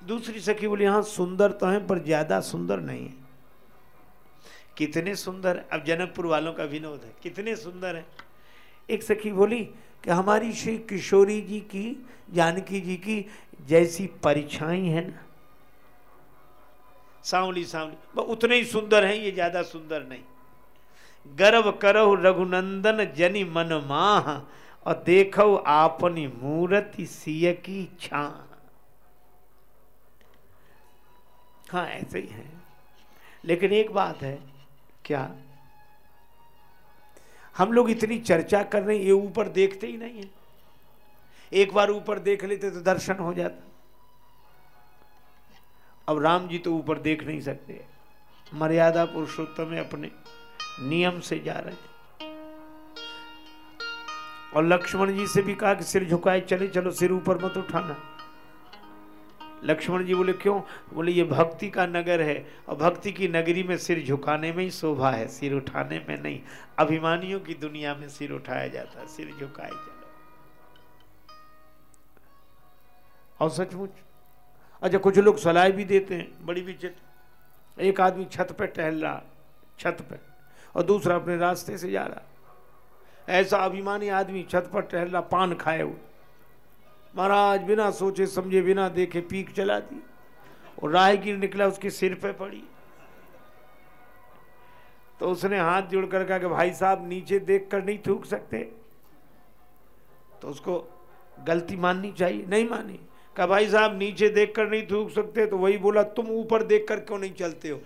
दूसरी सखी बोली हाँ सुंदर तो हैं, पर ज़्यादा सुंदर नहीं है। कितने सुंदर, अब जनकपुर वालों का विनोद है, कितने सुंदर है। एक सखी बोली कि हमारी श्री किशोरी जी की, जानकी जी की जैसी परिछाई है ना। सांवली सांवली उतने ही सुंदर हैं, ये ज़्यादा सुंदर नहीं। गर्व करो रघुनंदन जनि मन माह, और देखो आपनी मूर्ति सिय की छा हाँ ऐसे ही है। लेकिन एक बात है, क्या? हम लोग इतनी चर्चा कर रहे हैं, ये ऊपर देखते ही नहीं है। एक बार ऊपर देख लेते तो दर्शन हो जाता। अब राम जी तो ऊपर देख नहीं सकते। मर्यादा पुरुषोत्तम अपने नियम से जा रहे हैं। और लक्ष्मण जी से भी कहा कि सिर झुकाए, चले, चलो, सिर ऊपर मत उठाना। लक्ष्मण जी बोले, क्यों? बोले, ये भक्ति का नगर है और भक्ति की नगरी में सिर झुकाने में ही शोभा है, सिर उठाने में नहीं। अभिमानियों की दुनिया में सिर उठाया जाता है, सिर झुकाए चलो और सचमुच अच्छा कुछ लोग सलाह भी देते हैं, बड़ी विचित्र। एक आदमी छत पर टहल रहा, छत पर और दूसरा अपने रास्ते से जा रहा। ऐसा अभिमानी आदमी छत पर टहल रहा, पान खाए हुए। महाराज बिना सोचे, समझे, बिना देखे पीक चला दी और राहगीर निकला, उसके सिर पे पड़ी। तो उसने हाथ जोड़कर कहा कि भाई साहब, नीचे देख कर नहीं थूक सकते। तो उसको गलती माननी चाहिए, नहीं मानी। कहा, भाई साहब, नीचे देखकर नहीं थूक सकते तो वही बोला, तुम ऊपर देखकर क्यों नहीं चलते हो?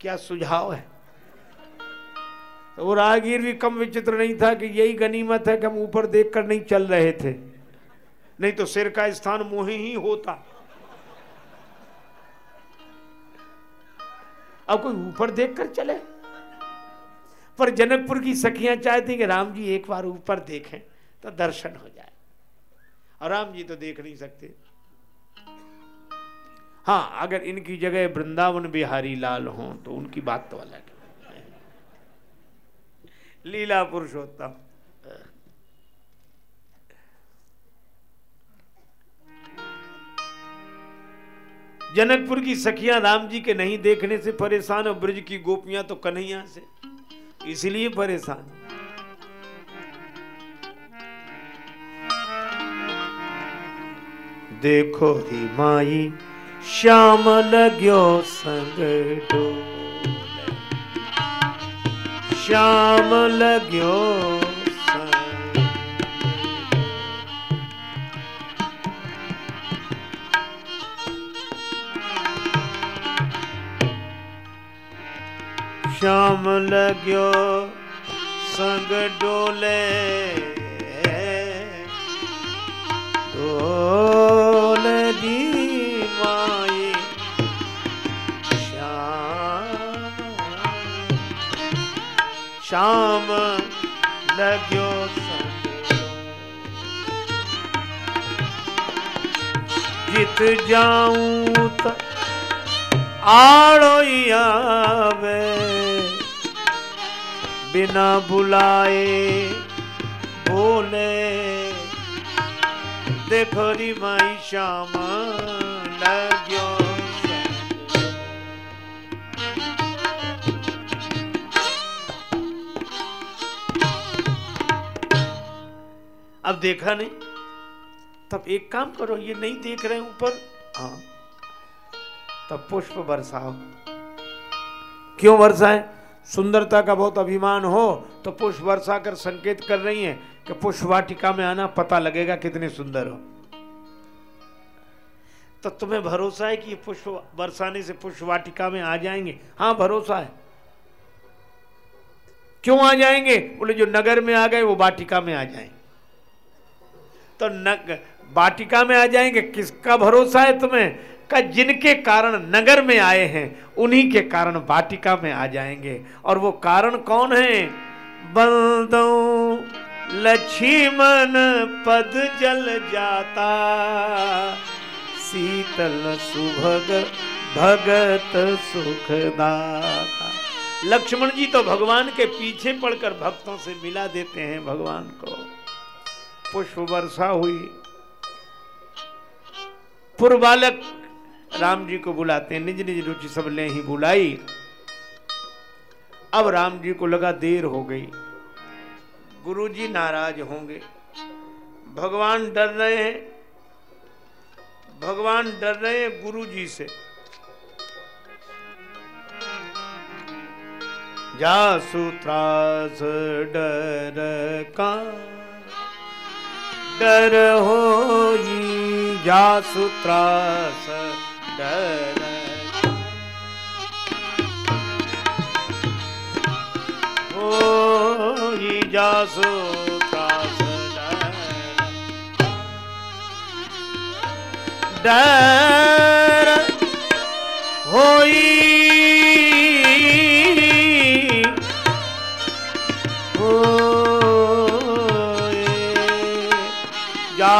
क्या सुझाव है? तो वो राहगीर भी कम विचित्र नहीं था कि यही गनीमत है कि हम ऊपर देखकर नहीं चल रहे थे। नहीं तो सिर का स्थान मुँह ही होता। अब कोई ऊपर देखकर चले। पर जनकपुर की सखियाँ चाहती कि राम जी एक बार ऊपर देखें तो दर्शन हो जाए। और राम जी तो देख नहीं सकते। हाँ अगर इनकी जगह वृंदावन बिहारी लाल हो तो उनकी बात तो अलग है। लीला पुरुषोत्तम। जनकपुर की सखियाँ राम जी के नहीं देखने से परेशान और ब्रज की गोपियाँ तो कन्हैया से। इसलिए परेशान। देखो री माई, श्याम लग्यो संग डोले श्याम लग्यो श्याम लग्यो संग डोले डोले दी माई श्याम संग जित जाऊँ त आवे। बिना बुलाए बोले देखो री माई श्याम। अब देखा नहीं। तब एक काम करो, ये नहीं देख रहे ऊपर। हाँ। तब पुष्प बरसाओ। क्यों वर्षाएँ सुंदरता का बहुत अभिमान हो तो पुष्प वर्षा कर संकेत कर रही है कि पुष्प वाटिका में आना पता लगेगा कितने सुंदर हो। तो तुम्हें भरोसा है कि पुष्प बरसाने से पुष्प वाटिका में आ जाएँगे? हाँ भरोसा है। क्यों आ जाएँगे? बोले, जो नगर में आ गए, वो वाटिका में आ जाएँगे। तो नग वाटिका में आ जाएँगे। किसका भरोसा है तुम्हें? का जिनके कारण नगर में आए हैं, उन्हीं के कारण वाटिका में आ जाएँगे। और वो कारण कौन है? बंदो लक्ष्मण पद जल जाता। शीतल सुभग भगत सुखदाता लक्ष्मण जी तो भगवान के पीछे पड़कर भक्तों से मिला देते हैं भगवान को। पुष्प वर्षा हुई। पूर्व बालक राम जी को बुलाते निज निज रुचि सब ले ही बुलाई। अब राम जी को लगा देर हो गई। गुरु जी नाराज़ होंगे। भगवान डर रहे हैं। भगवान डर रहे हैं गुरु जी से। जासु त्रास डर का डर हो जासु त्रास डर हो जासु त्रास डर डर होई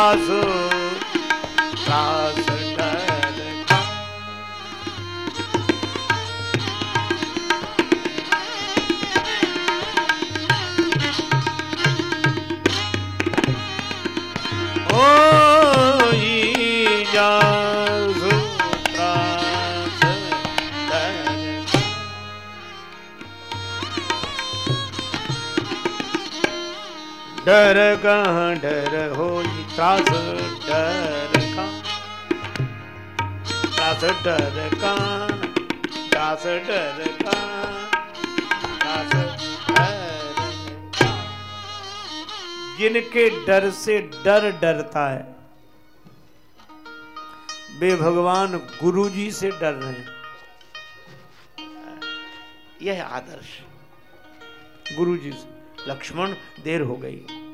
त्रास डर डर कहाँ डर हो त्रास डर का त्रास डर का त्रास डर का त्रास डर जिनके डर से डर डरता है वे भगवान गुरु जी से डर रहे हैं। यह आदर्श। गुरु जी से। लक्ष्मण देर हो गई।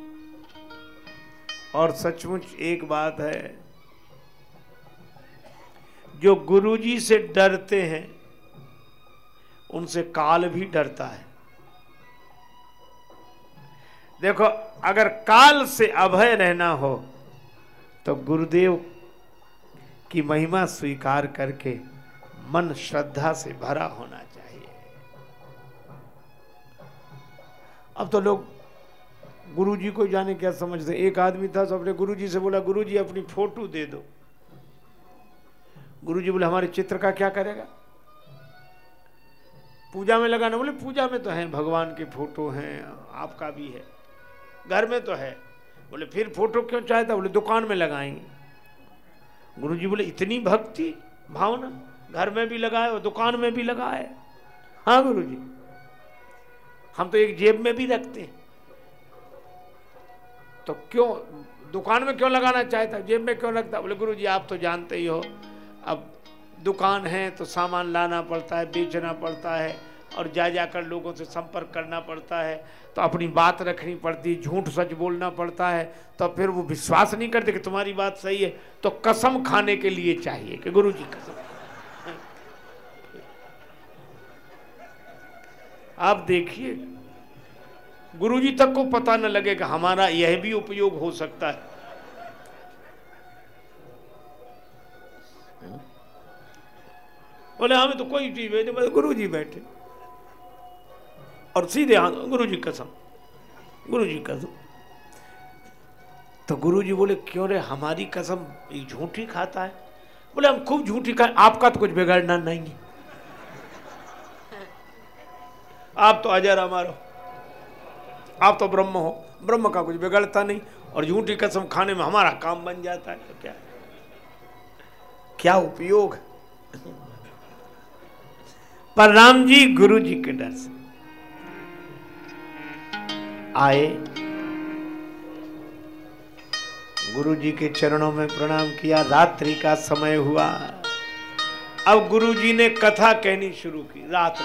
और सचमुच एक बात है, जो गुरुजी से डरते हैं, उनसे काल भी डरता है। देखो, अगर काल से अभय रहना हो तो गुरुदेव की महिमा स्वीकार करके मन श्रद्धा से भरा होना चाहिए। अब तो लोग गुरु जी को जाने क्या समझते? एक आदमी था तो अपने गुरु जी से बोला गुरु जी अपनी फ़ोटो दे दो। गुरु जी बोले, हमारे चित्र का क्या करेगा? पूजा में लगाना, बोले, पूजा में तो है, भगवान की फ़ोटो हैं, आपका भी है। घर में तो है। बोले, फिर फ़ोटो क्यों चाहता? बोले, दुकान में लगाएँगे। गुरु बोले, इतनी भक्ति, भावना, घर में भी लगाए और दुकान में भी लगाए। हाँ गुरु हम तो एक जेब में भी रखते हैं। तो क्यों, दुकान में क्यों लगाना चाहता जेब में क्यों रखता बोले गुरु जी आप तो जानते ही हो। अब दुकान है तो सामान लाना पड़ता है, बेचना पड़ता है और जा जाकर लोगों से संपर्क करना पड़ता है। तो अपनी बात रखनी पड़ती झूठ सच बोलना पड़ता है। तो फिर वो विश्वास नहीं करते कि तुम्हारी बात सही है। तो कसम खाने के लिए चाहिए कि गुरु जी कसम आप देखिए गुरुजी तक को पता न लगे कि हमारा यह भी उपयोग हो सकता है। बोले, हमें तो कोई चीज़ बैठे गुरु जी बैठे। और सीधे हाथ गुरु जी कसम गुरु जी कसम। तो गुरु जी बोले, क्यों रे, हमारी कसम झूठी खाता है? बोले, हम खूब झूठी खाए आपका तो कुछ बिगाड़ना नहीं आप तो अजर अमर आप तो ब्रह्म हो। ब्रह्म का कुछ बिगड़ता नहीं। और झूठी कसम खाने में हमारा काम बन जाता है तो क्या? क्या उपयोग? पर राम जी गुरु जी के डर से आए। गुरु जी के चरणों में प्रणाम किया। रात्रि का समय हुआ। अब गुरु जी ने कथा कहनी शुरू की। रात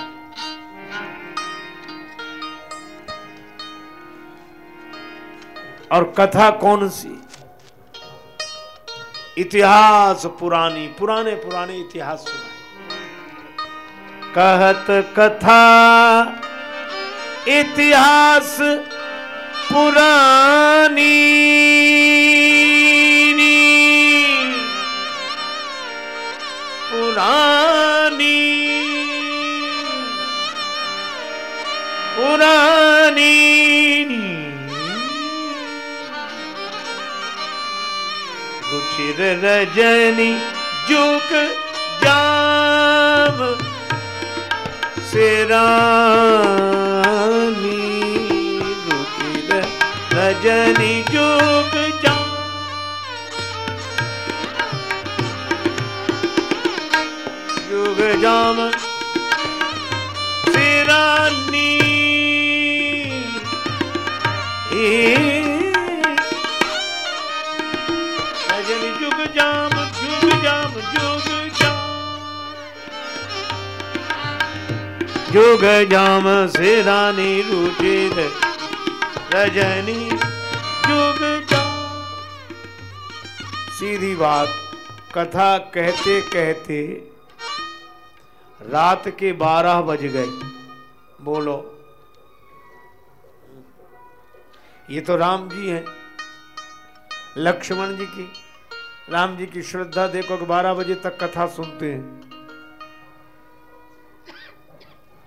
और कथा कौन सी? इतिहास पुरानी, पुराने पुराने इतिहास सुनाए कहत कथा, इतिहास पुरानी। पुरानी। पुरानी। रुचिर रजनी जुग जाम। सेरानी रुचिर रजनी जुग जाम। जुग जाम। रजनी जुग जाम सिरानी रुचिर रजनी जुग सीधी बात, कथा कहते कहते रात के बारह बज गए। बोलो। ये तो राम जी हैं, लक्ष्मण जी की। राम जी की श्रद्धा देखो कि बारह बजे तक कथा सुनते हैं।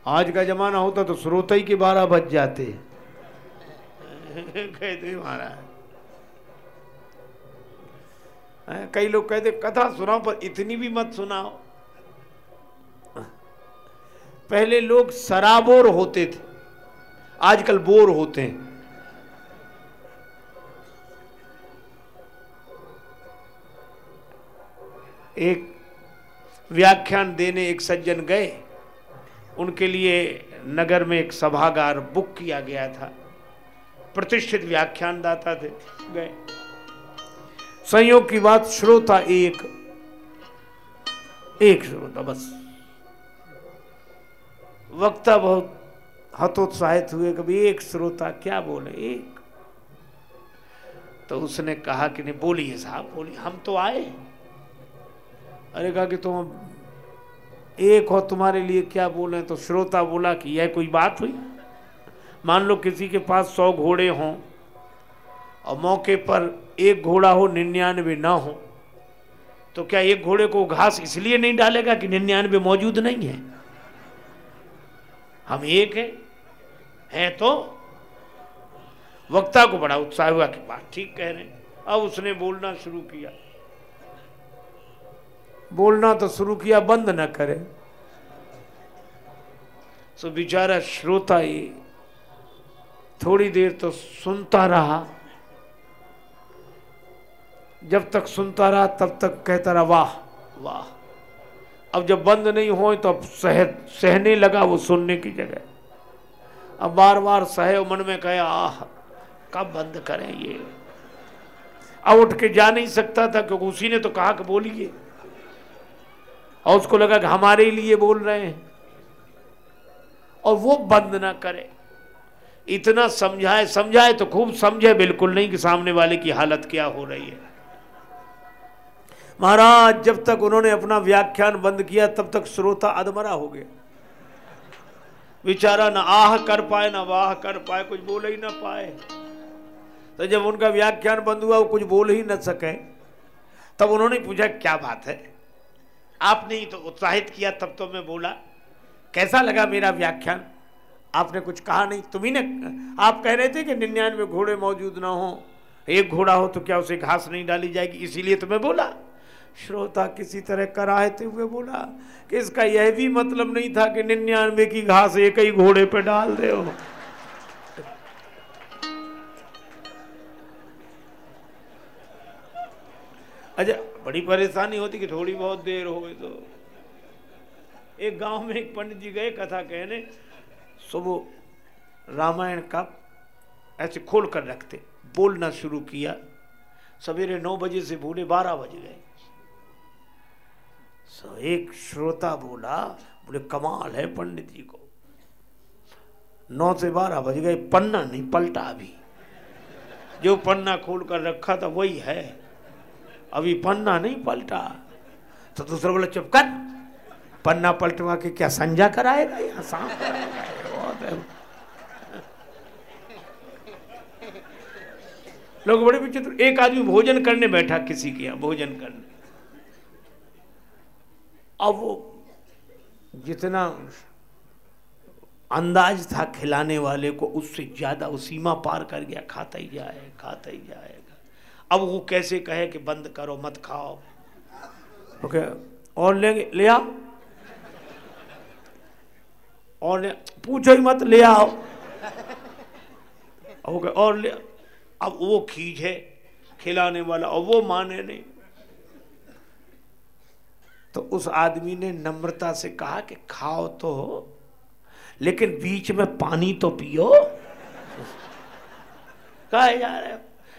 आज का जमाना होता तो श्रोता ही के बारह बज जाते कहते महाराज। कई लोग कहते कथा सुनाओ पर इतनी भी मत सुनाओ। पहले लोग सराबोर होते थे। आजकल बोर होते हैं। एक व्याख्यान देने एक सज्जन गए। उनके लिए नगर में एक सभागार बुक किया गया था। प्रतिष्ठित व्याख्यान दाता थे, गए। संयोग की बात श्रोता एक एक श्रोता बस। वक्ता बहुत हतोत्साहित हुए, कभी एक श्रोता क्या बोले, एक। तो उसने कहा कि नहीं, बोलिए साहब, बोलिए, हम तो आए। अरे कहा कि तुम एक हो, तुम्हारे लिए क्या बोले? तो श्रोता बोला कि यह कोई बात हुई? मान लो किसी के पास सौ घोड़े हों और मौके पर एक घोड़ा हो, निन्यानवे ना हो तो क्या एक घोड़े को घास इसलिए नहीं डालेगा कि निन्यानवे मौजूद नहीं है? हम एक हैं। हैं तो वक्ता को बड़ा उत्साह हुआ कि बात ठीक कह रहे हैं। अब उसने बोलना शुरू किया। बोलना तो शुरू किया, बंद न करे। तो बेचारा श्रोता ही थोड़ी देर तो सुनता रहा। जब तक सुनता रहा, तब तक कहता रहा, वाह वाह। अब जब बंद नहीं हो तो अब सह सहने लगा वो सुनने की जगह। अब बार बार सहे मन में कहे, आह, कब बंद करें ये? अब उठ के जा नहीं सकता था, क्योंकि उसी ने तो कहा कि बोलिए। और उसको लगा कि हमारे लिए बोल रहे हैं। और वो बंद ना करे। इतना समझाए समझाए तो खूब समझे, बिल्कुल नहीं कि सामने वाले की हालत क्या हो रही है। महाराज, जब तक उन्होंने अपना व्याख्यान बंद किया, तब तक श्रोता अधमरा हो गया। बेचारा ना आह कर पाए, ना वाह कर पाए, कुछ बोल ही ना पाए। तो जब उनका व्याख्यान बंद हुआ, वो कुछ बोल ही ना सके। तब उन्होंने पूछा, क्या बात है? आपने ही तो उत्साहित किया, तब तो मैं बोला, कैसा लगा मेरा व्याख्यान? आपने कुछ कहा नहीं। तुम्ही ने आप कह रहे थे कि निन्यानवे घोड़े मौजूद ना हो। एक घोड़ा हो तो क्या उसे घास नहीं डाली जाएगी? इसीलिए तो मैं बोला। श्रोता किसी तरह कराहते हुए बोला कि इसका यह भी मतलब नहीं था कि निन्यानवे की घास एक ही घोड़े पे डाल दे हो। अच्छा बड़ी परेशानी होती कि थोड़ी बहुत देर हो गई तो। एक गाँव में एक पंडित जी गए, कथा कहने सुबह रामायण का ऐसे खोल कर रखते, बोलना शुरू किया। सवेरे नौ बजे से बोले बारह बज गए। सो एक श्रोता बोला, बोले, कमाल है पंडित जी को। नौ से बारह बज गए, पन्ना नहीं पलटा अभी। जो पन्ना खोल कर रखा था, वही है। अभी पन्ना नहीं पलटा। तो दूसरा बोला, चुप कर। पन्ना पलटवा के क्या संजा कराएगा यहाँ सांप लोग बड़े विचित्र। एक आदमी भोजन करने बैठा किसी के यहाँ, भोजन करने। अब वो जितना अंदाज था खिलाने वाले को, उससे ज़्यादा वो सीमा पार कर गया, खाता ही जाए, खाता ही जाएगा अब वो कैसे कहे कि बंद करो, मत खाओ। ओके और लेंगे ले आओ। और ले, पूछो ही मत, ले आओ। ओके और ले, अब वो खींच है खिलाने वाला, और वो माने नहीं। तो उस आदमी ने नम्रता से कहा कि खाओ तो हो, लेकिन बीच में पानी तो पियो। कहा जा रहे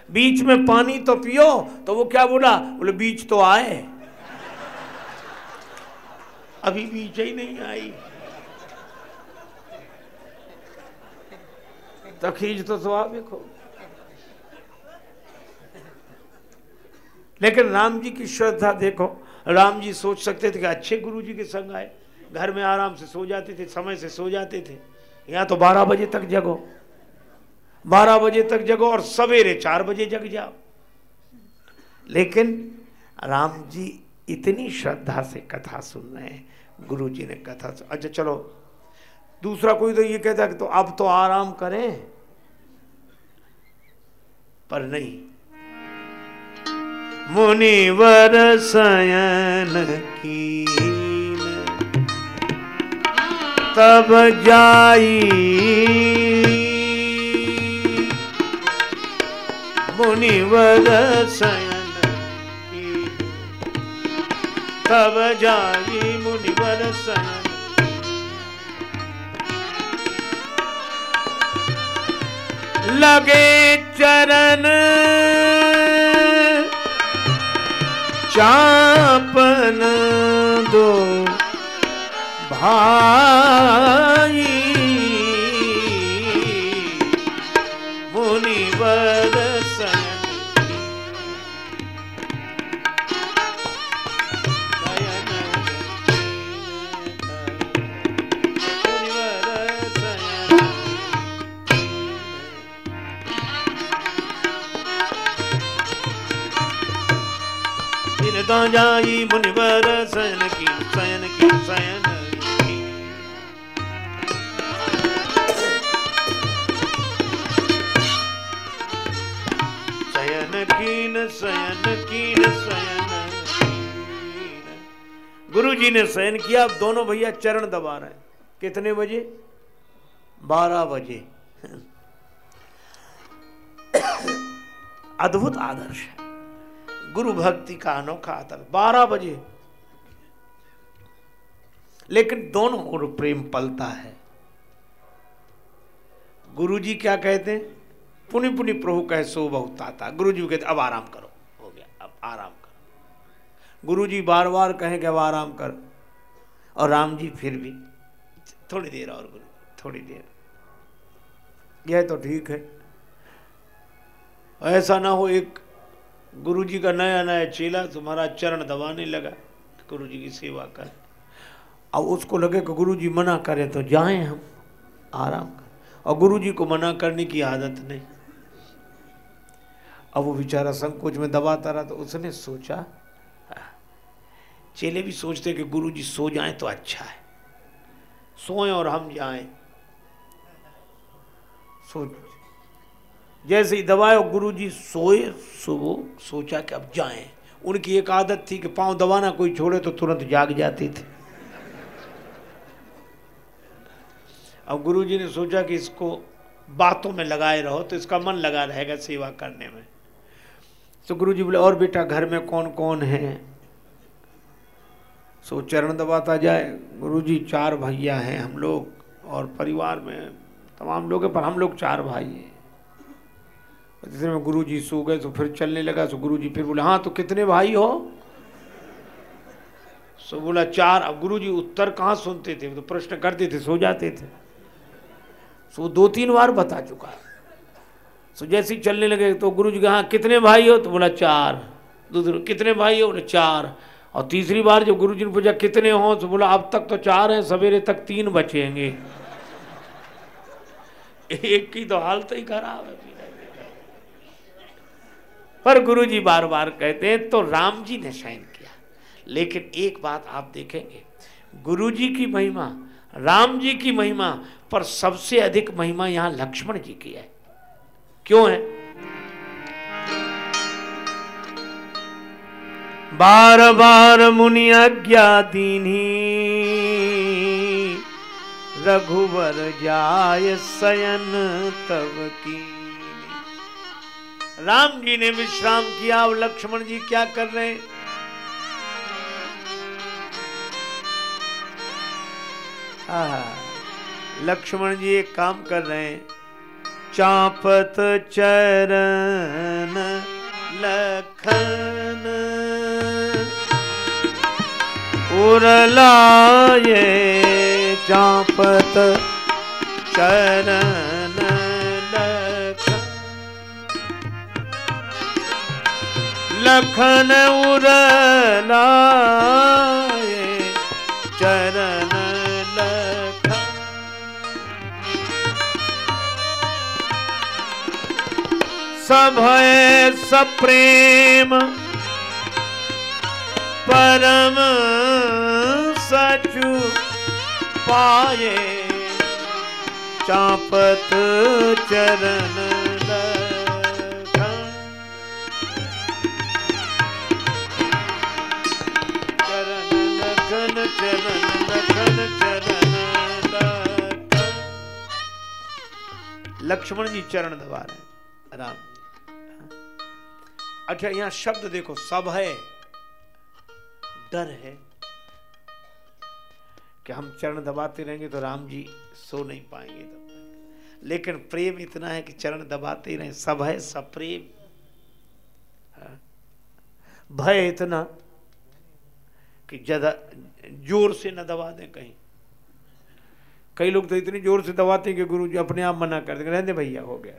बीच में पानी तो पियो तो वो क्या बोला? बोले, बीच तो आए। अभी बीच ही नहीं आई। तो खींच तो स्वाभाविक हो लेकिन राम जी की श्रद्धा देखो। राम जी सोच सकते थे कि अच्छे गुरु जी के संग आए। घर में आराम से सो जाते थे, समय से सो जाते थे। यहाँ तो बारह बजे तक जगो। बारह बजे तक जगो और सवेरे चार बजे जग जाओ। लेकिन राम जी इतनी श्रद्धा से कथा सुन रहे हैं, गुरु जी ने कथा अच्छा चलो, दूसरा कोई तो ये कहता कि तो अब तो आराम करें। पर नहीं। मुनिवर सयन की तब जाई मुनिवर सयन की। तब जाई मुनिवर सयन लगे चरण चापन दो भाई जाई मुनिवर, सैन की सैन की, सैन सयन कीन सयन कीन सयन गुरु जी ने शयन किया, अब दोनों भैया चरण दबा रहे हैं। कितने बजे? बारह बजे। अद्भुत आदर्श है। गुरु भक्ति का अनोखा आता बारह बजे। लेकिन दोनों और प्रेम पलता है। गुरु जी क्या कहते हैं? पुनि पुनि प्रभु कहे, सो बहुत आता गुरु जी कहते, अब आराम करो। हो गया, अब आराम करो। गुरु जी बार बार कहें कि, अब आराम कर। और राम जी फिर भी, थोड़ी देर और गुरु, थोड़ी देर। यह तो ठीक है। ऐसा ना हो एक गुरु जी का नया नया चेला, तुम्हारा चरण दबाने लगा। गुरु जी की सेवा कर। अब उसको लगे कि गुरु जी मना करें तो जाएँ हम, आराम कर। और गुरु जी को मना करने की आदत नहीं। अब वो बेचारा संकोच में दबाता रहा तो उसने सोचा, चेले भी सोचते कि गुरु जी सो जाएँ तो अच्छा है। सोएँ और हम जाएँ। सोच जैसे ही दबाए और गुरु जी सोए, सो वो सोचा कि अब जाएँ। उनकी एक आदत थी कि पाँव दबाना, कोई छोड़े तो तुरंत जाग जाते थे। अब गुरु जी ने सोचा कि इसको बातों में लगाए रहो तो इसका मन लगा रहेगा सेवा करने में। तो गुरु जी बोले, और बेटा, घर में कौन कौन है? सो चरण दबाता जाए गुरु जी चार भैया हैं हम लोग और परिवार में तमाम लोग हैं, पर हम लोग चार भाई हैं। जिसमें में गुरु जी सो गए तो फिर चलने लगा। तो गुरु जी फिर बोले हाँ तो कितने भाई हो? सो बोला, चार। अब गुरु जी उत्तर कहाँ सुनते थे? तो प्रश्न करते थे, सो जाते थे। सो दो तीन बार बता चुका। सो जैसे ही चलने लगे तो गुरु जी कहा कितने भाई हो? तो बोला, चार। दूसरे कितने भाई हो? बोले, चार। और तीसरी बार जब गुरु जी ने पूछा, कितने हो? तो बोला, अब तक तो चार हैं, सवेरे तक तीन बचेंगे। एक की तो हालत ही खराब है। पर गुरु जी बार बार कहते हैं तो राम जी ने शयन किया। लेकिन एक बात आप देखेंगे गुरु जी की महिमा, राम जी की महिमा, पर सबसे अधिक महिमा यहाँ लक्ष्मण जी की है। क्यों है? बार बार मुनि आज्ञा दीनी, रघुवर जाय सयन तब की। राम जी ने विश्राम किया। और लक्ष्मण जी क्या कर रहे हैं? लक्ष्मण जी एक काम कर रहे हैं। चापत चरण लखन उरलाए चापत चरण लखन उरलाए चरण सभय सप्रेम परम सचु पाए चापत चरण। लक्ष्मण जी चरण दबा रहे राम। अच्छा यहाँ शब्द देखो, सब है, डर है। कि हम चरण दबाते रहेंगे तो राम जी सो नहीं पाएँगे तक। लेकिन प्रेम इतना है कि चरण दबाते ही रहे, सब है, सब प्रेम। हाँ। भय इतना कि ज़्यादा ज़ोर से न दबा दें कहीं। कई लोग तो इतनी ज़ोर से दबाते हैं कि गुरु जी अपने आप मना कर देंगे, रहने भैया, हो गया।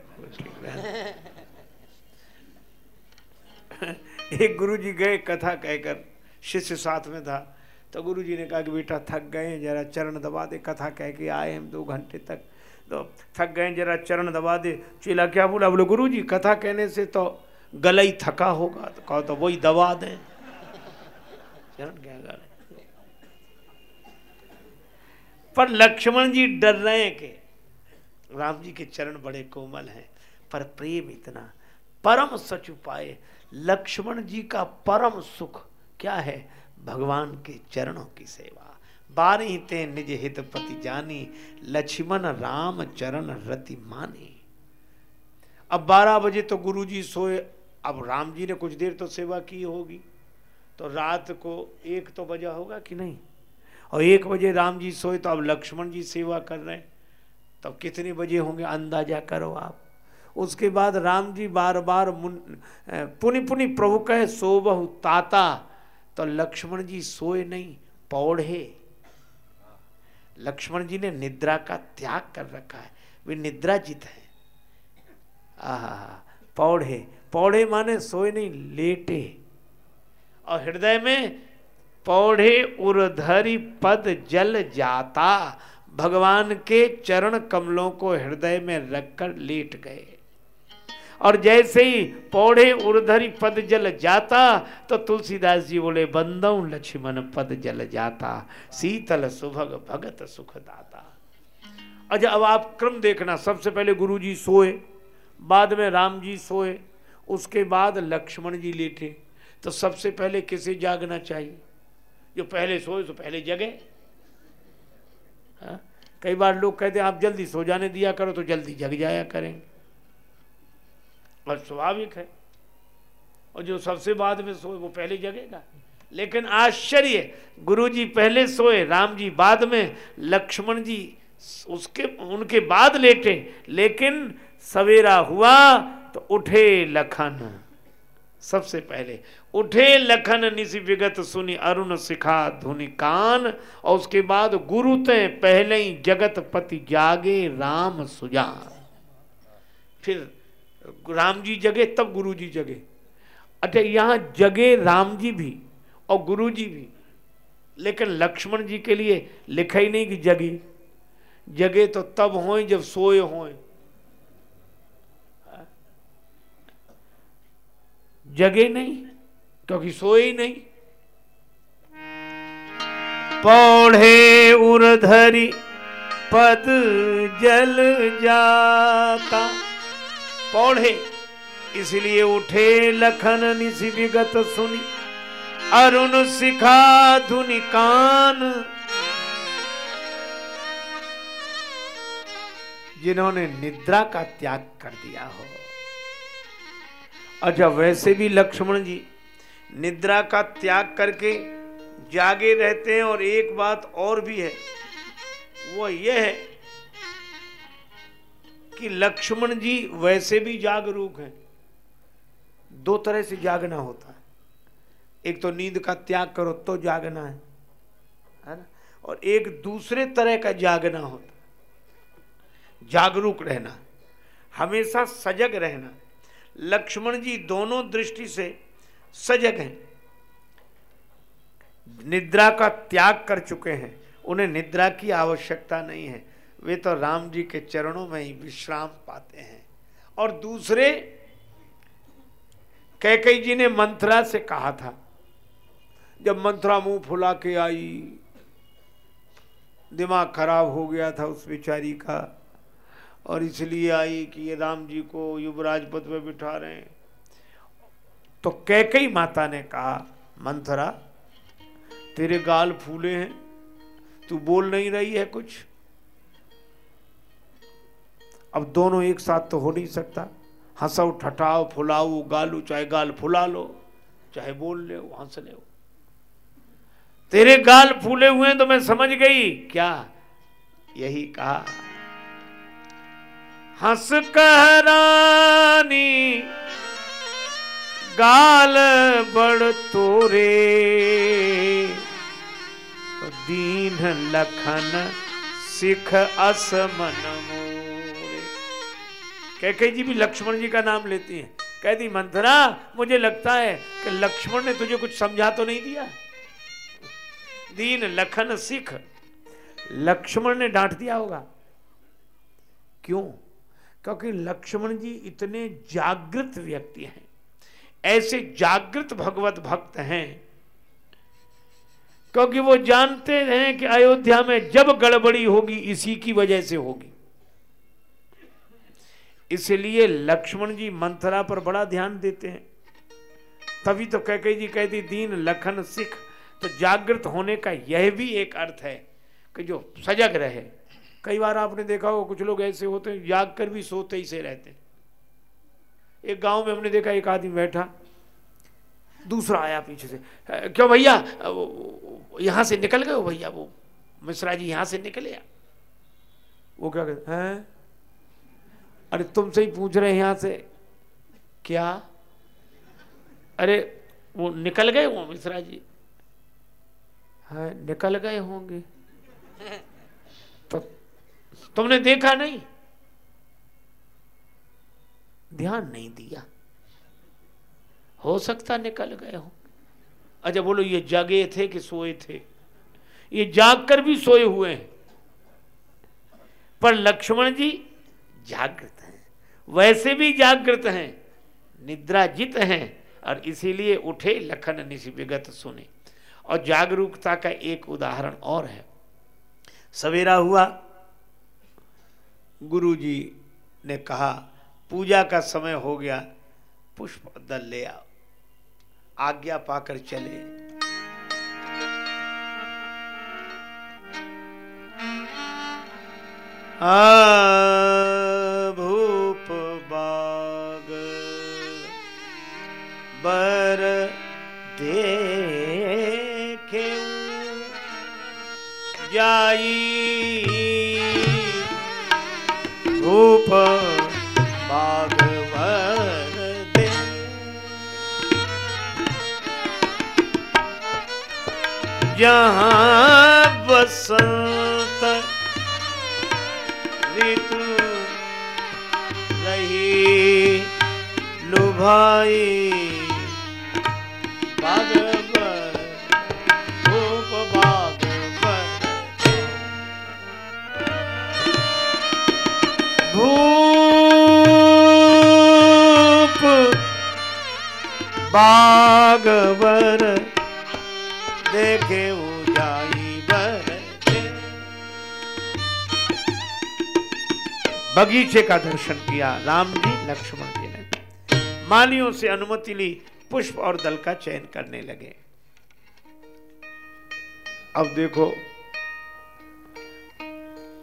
एक गुरु जी गए, कथा कहकर, शिष्य साथ में था। तो गुरु जी ने कहा कि बेटा, थक गए जरा चरण दबा दे, कथा कह के आए हम दो घंटे तक। तो थक गए जरा चरण दबा दे। चीला क्या बोला? बोले, गुरु जी, कथा कहने से तो गला ही थका होगा। तो कहो तो वही दबा दें। चरण क्या गले? पर लक्ष्मण जी डर रहे हैं कि राम जी के चरण बड़े कोमल हैं, पर प्रेम इतना, परम सच उपाय, लक्ष्मण जी का परम सुख क्या है? भगवान के चरणों की सेवा। बारी ते निज हित पति जानी, लक्ष्मण राम चरण रति मानी। अब बारह बजे तो गुरु जी सोए, अब राम जी ने कुछ देर तो सेवा की होगी। तो रात को एक तो बजा होगा कि नहीं? और एक बजे राम जी सोए तो अब लक्ष्मण जी सेवा कर रहे हैं। तो कितने बजे होंगे? अंदाज़ा करो आप। उसके बाद राम जी बार बार पुनि पुनि प्रभु कहे सोबहु ताता। तो लक्ष्मण जी सोए नहीं पौढ़े लक्ष्मण जी ने निद्रा का त्याग कर रखा है। वे निद्रा जित है। आहा पौढ़े पौढ़े माने सोए नहीं, लेटे। और हृदय में पौढ़े उर्धरी पद जल जाता। भगवान के चरण कमलों को हृदय में रखकर लेट गए। और जैसे ही पौड़े उर्धरी पद जल जाता तो तुलसीदास जी बोले, बंदौ लक्ष्मण पद जल जाता, शीतल सुभग भगत सुख दाता अच्छा अब आप क्रम देखना। सबसे पहले गुरु जी सोए, बाद में राम जी सोए, उसके बाद लक्ष्मण जी लेटे। तो सबसे पहले किसे जागना चाहिए? जो पहले सोए तो पहले जगे। हाँ? कई बार लोग कहते हैं, आप जल्दी सो जाने दिया करो तो जल्दी जग जाया करेंगे और स्वाभाविक है। और जो सबसे बाद में सोए, वो पहले जगेगा। लेकिन आश्चर्य गुरु जी पहले सोए राम जी बाद में, लक्ष्मण जी उसके, उनके बाद लेटे। लेकिन सवेरा हुआ तो उठे लखन। सबसे पहले, उठे लखन निशि विगत सुनी अरुण सिखा धुनि कान, और उसके बाद गुरु ते पहले ही जगत पति जागे राम सुजान। फिर राम जी जगे, तब गुरु जी जगे। अच्छा यहाँ जगे राम जी भी और गुरु जी भी, लेकिन लक्ष्मण जी के लिए लिखा ही नहीं कि जगी। जगे तो तब हो जब सोए हो जगे नहीं, क्योंकि सोए नहीं। पौड़े उर्धरी पद जल जाता। पौढ़े, इसलिए उठे लखन निशि विगत सुनी। अरुण सिखा धुनि कान। जिन्होंने निद्रा का त्याग कर दिया हो। अच्छा वैसे भी लक्ष्मण जी, निद्रा का त्याग करके जागे रहते हैं और एक बात और भी है। वो ये है कि लक्ष्मण जी वैसे भी जागरूक हैं। दो तरह से जागना होता है। एक तो नींद का त्याग करो तो जागना है है ना? और एक दूसरे तरह का जागना होता है। जागरूक रहना, हमेशा सजग रहना। लक्ष्मण जी दोनों दृष्टि से सजग हैं। निद्रा का त्याग कर चुके हैं। उन्हें निद्रा की आवश्यकता नहीं है। वे तो राम जी के चरणों में ही विश्राम पाते हैं। और दूसरे, कैकई जी ने मंत्रा से कहा था। जब मंत्रा मुँह फुला के आई, दिमाग खराब हो गया था उस बेचारी का और इसलिए आई कि ये राम जी को युवराज पद पर बिठा रहे हैं। तो कैकई माता ने कहा, मंथरा, तेरे गाल फूले हैं, तू बोल नहीं रही है कुछ? अब दोनों एक साथ तो हो नहीं सकता। हंसो ठटाओ फुलाओ, गालू, चाहे गाल फुला लो, चाहे बोल ले, हंस ले। तेरे गाल फूले हुए तो मैं समझ गई। क्या? यही कहा। हंस कहरानी, गाल बड़ तोरे। दीन लखन सिख असमन कैके जी भी लक्ष्मण जी का नाम लेती हैं। कहती मंथरा, मुझे लगता है कि लक्ष्मण ने तुझे कुछ समझा तो नहीं दिया। दीन लखन सिख, लक्ष्मण ने डांट दिया होगा। क्यों? क्योंकि लक्ष्मण जी इतने जागृत व्यक्ति हैं, ऐसे जागृत भगवत भक्त हैं, क्योंकि वो जानते हैं कि अयोध्या में जब गड़बड़ी होगी, इसी की वजह से होगी। इसलिए लक्ष्मण जी मंथरा पर बड़ा ध्यान देते हैं। तभी तो कह जी कहती, दीन लखन सिख। तो जागृत होने का यह भी एक अर्थ है कि जो सजग रहे। कई बार आपने देखा हो कुछ लोग ऐसे होते हैं जाग कर भी सोते ही से रहते हैं। एक गाँव में हमने देखा, एक आदमी बैठा, दूसरा आया पीछे से क्यों भैया यहाँ से निकल गए भैया वो? मिश्रा जी यहाँ से निकले वो क्या कहते, हैं? अरे, तुमसे ही पूछ रहे हैं यहाँ से, क्या? अरे, वो निकल गए वो मिश्रा जी? है, निकल गए होंगे। तुमने देखा नहीं? ध्यान नहीं दिया। हो सकता निकल गए हो। अच्छा बोलो, ये जागे थे कि सोए थे? ये जाग कर भी सोए हुए हैं। पर लक्ष्मण जी जागृत हैं। वैसे भी जागृत हैं, निद्राजित हैं, और इसीलिए उठे लखन निशि विगत सुने। और जागरूकता का एक उदाहरण और है। सवेरा हुआ गुरु जी ने कहा, पूजा का समय हो गया, पुष्प दल ले आओ। आज्ञा पाकर चले। भूप बाग, बर देखे, जाई जहाँ बसंत ऋतु रही लुभाई। बगीचे का दर्शन किया, राम जी लक्ष्मण जी ने। मालियों से अनुमति ली, पुष्प और दल का चयन करने लगे। अब देखो,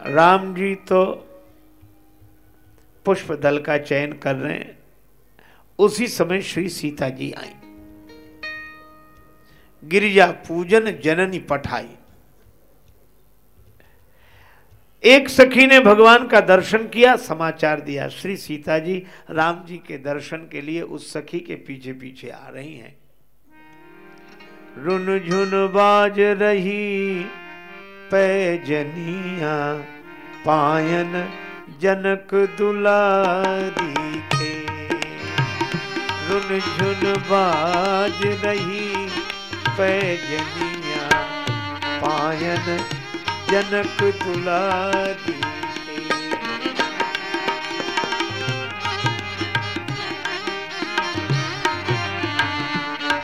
राम जी तो पुष्प दल का चयन कर रहे हैं। उसी समय श्री सीता जी आई। गिरिजा पूजन जननी पठाई। एक सखी ने भगवान का दर्शन किया, समाचार दिया। श्री सीता जी राम जी के दर्शन के लिए उस सखी के पीछे पीछे आ रही हैं। रुन झुन बाज रही पैजनिया, पायन जनक दुलारी के रुन झुन बाज रही पैजनिया, पायन जनक दुलारी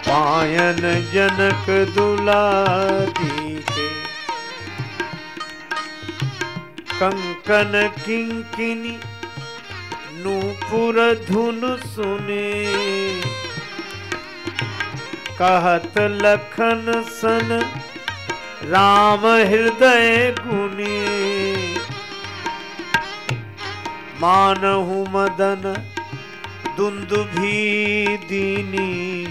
पायन जनक दुलारी के। कंकन किंकिनी नूपुर धुन सुने। कहत लखन सन राम हृदय गुनी। मानहु मदन दुंदुभी दीनी।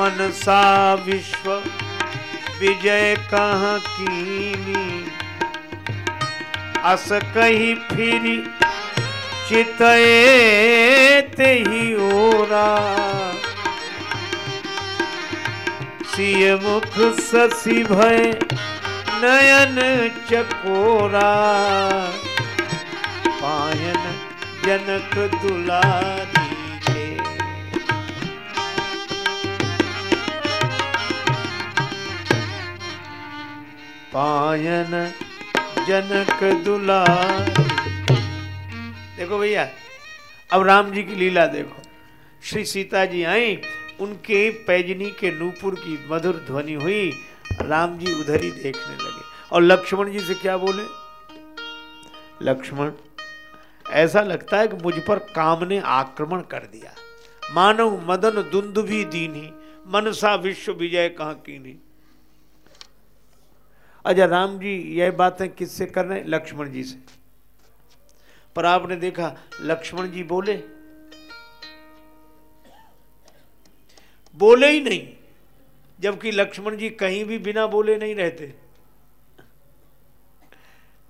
मनसा विश्व विजय कह कीनी। अस कही फिरी चितए ते ही ओरा। सिय मुख ससी भय, नयन चकोरा। पायन जनक दुलारी पायन जनक दुलारी। देखो भैया, अब राम जी की लीला देखो। श्री सीता जी आई उनके पैजनी के नूपुर की मधुर ध्वनि हुई राम जी उधर ही देखने लगे। और लक्ष्मण जी से क्या बोले? लक्ष्मण, ऐसा लगता है कि मुझ पर काम ने आक्रमण कर दिया। मानव मदन दुंदुभी दीनी, मनसा विश्व विजय कहा कीनी। अच्छा राम जी यह बातें किससे कर रहे लक्ष्मण जी से। पर आपने देखा, लक्ष्मण जी बोले बोले ही नहीं, जबकि लक्ष्मण जी कहीं भी बिना बोले नहीं रहते।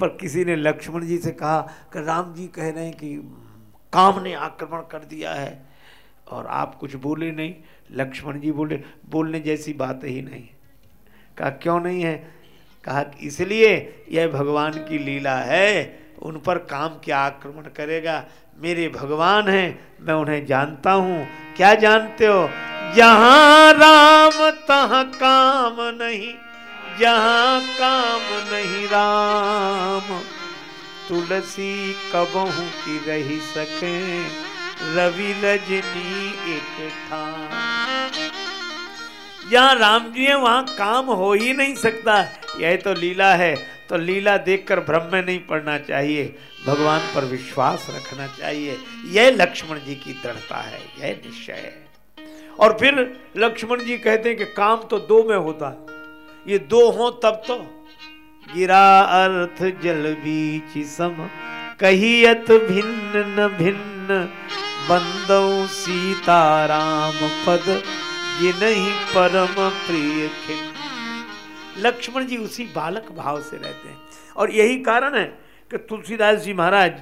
पर किसी ने लक्ष्मण जी से कहा कि राम जी कह रहे हैं कि काम ने आक्रमण कर दिया है और आप कुछ बोले नहीं। लक्ष्मण जी बोले, बोलने जैसी बात ही नहीं। कहा, क्यों नहीं है? कहा इसलिए यह भगवान की लीला है, उन पर काम क्या आक्रमण करेगा? मेरे भगवान हैं, मैं उन्हें जानता हूँ। क्या जानते हो? जहाँ राम तह काम नहीं जहाँ काम नहीं राम। तुलसी कबहू की रही सके रवि रजनी एक था जहाँ राम जी है, वहाँ काम हो ही नहीं सकता। यह तो लीला है तो लीला देखकर भ्रम में नहीं पड़ना चाहिए। भगवान पर विश्वास रखना चाहिए। यह लक्ष्मण जी की दृढ़ता है यह निश्चय है। और फिर लक्ष्मण जी कहते हैं कि काम तो दो में होता है। ये दो हो तब तो। गिरा अर्थ जल बीच सम, कहियत भिन्न न भिन्न बंदौ सीताराम पद ये नहीं परम प्रिय लक्ष्मण जी उसी बालक भाव से रहते हैं। और यही कारण है कि तुलसीदास जी महाराज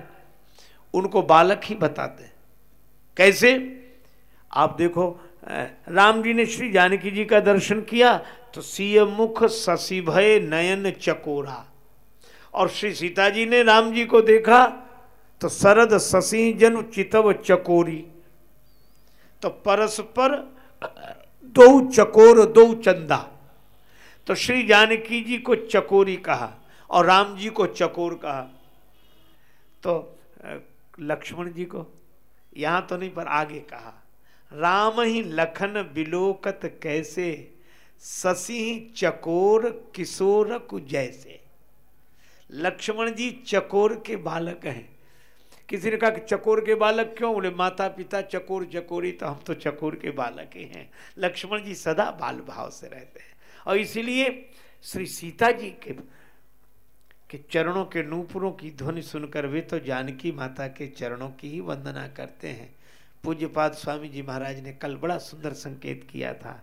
उनको बालक ही बताते कैसे? आप देखो राम जी ने श्री जानकी जी का दर्शन किया तो सीय मुख शशि भय नयन चकोरा। और श्री सीता जी ने राम जी को देखा तो शरद शशि जन चितव चकोरी। तो परस्पर दो चकोर, दो चंदा। तो श्री जानकी जी को चकोरी कहा और राम जी को चकोर कहा। तो लक्ष्मण जी को, यहाँ तो नहीं, पर आगे कहा, राम ही लखन बिलोकत कैसे, ससी चकोर किशोर कु जैसे। लक्ष्मण जी चकोर के बालक हैं। किसी ने कहा कि चकोर के बालक क्यों? बोले माता पिता चकोर चकोरी तो हम तो चकोर के बालक ही हैं। लक्ष्मण जी सदा बाल भाव से रहते हैं। और इसीलिए श्री सीता जी के के चरणों के नूपुरों की ध्वनि सुनकर वे तो जानकी माता के चरणों की ही वंदना करते हैं। पूज्यपाद स्वामी जी महाराज ने कल बड़ा सुंदर संकेत किया था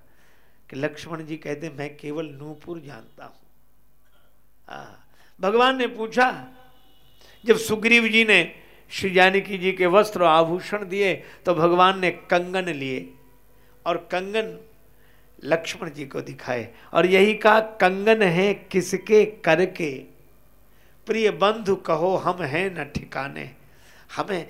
कि लक्ष्मण जी कहते, मैं केवल नूपुर जानता हूँ। भगवान ने पूछा, जब सुग्रीव जी ने श्री जानकी जी के वस्त्र आभूषण दिए तो भगवान ने कंगन लिए और कंगन लक्ष्मण जी को दिखाए और यही कहा, कंगन है किसके करके प्रिय बंधु कहो, हम हैं न ठिकाने। हमें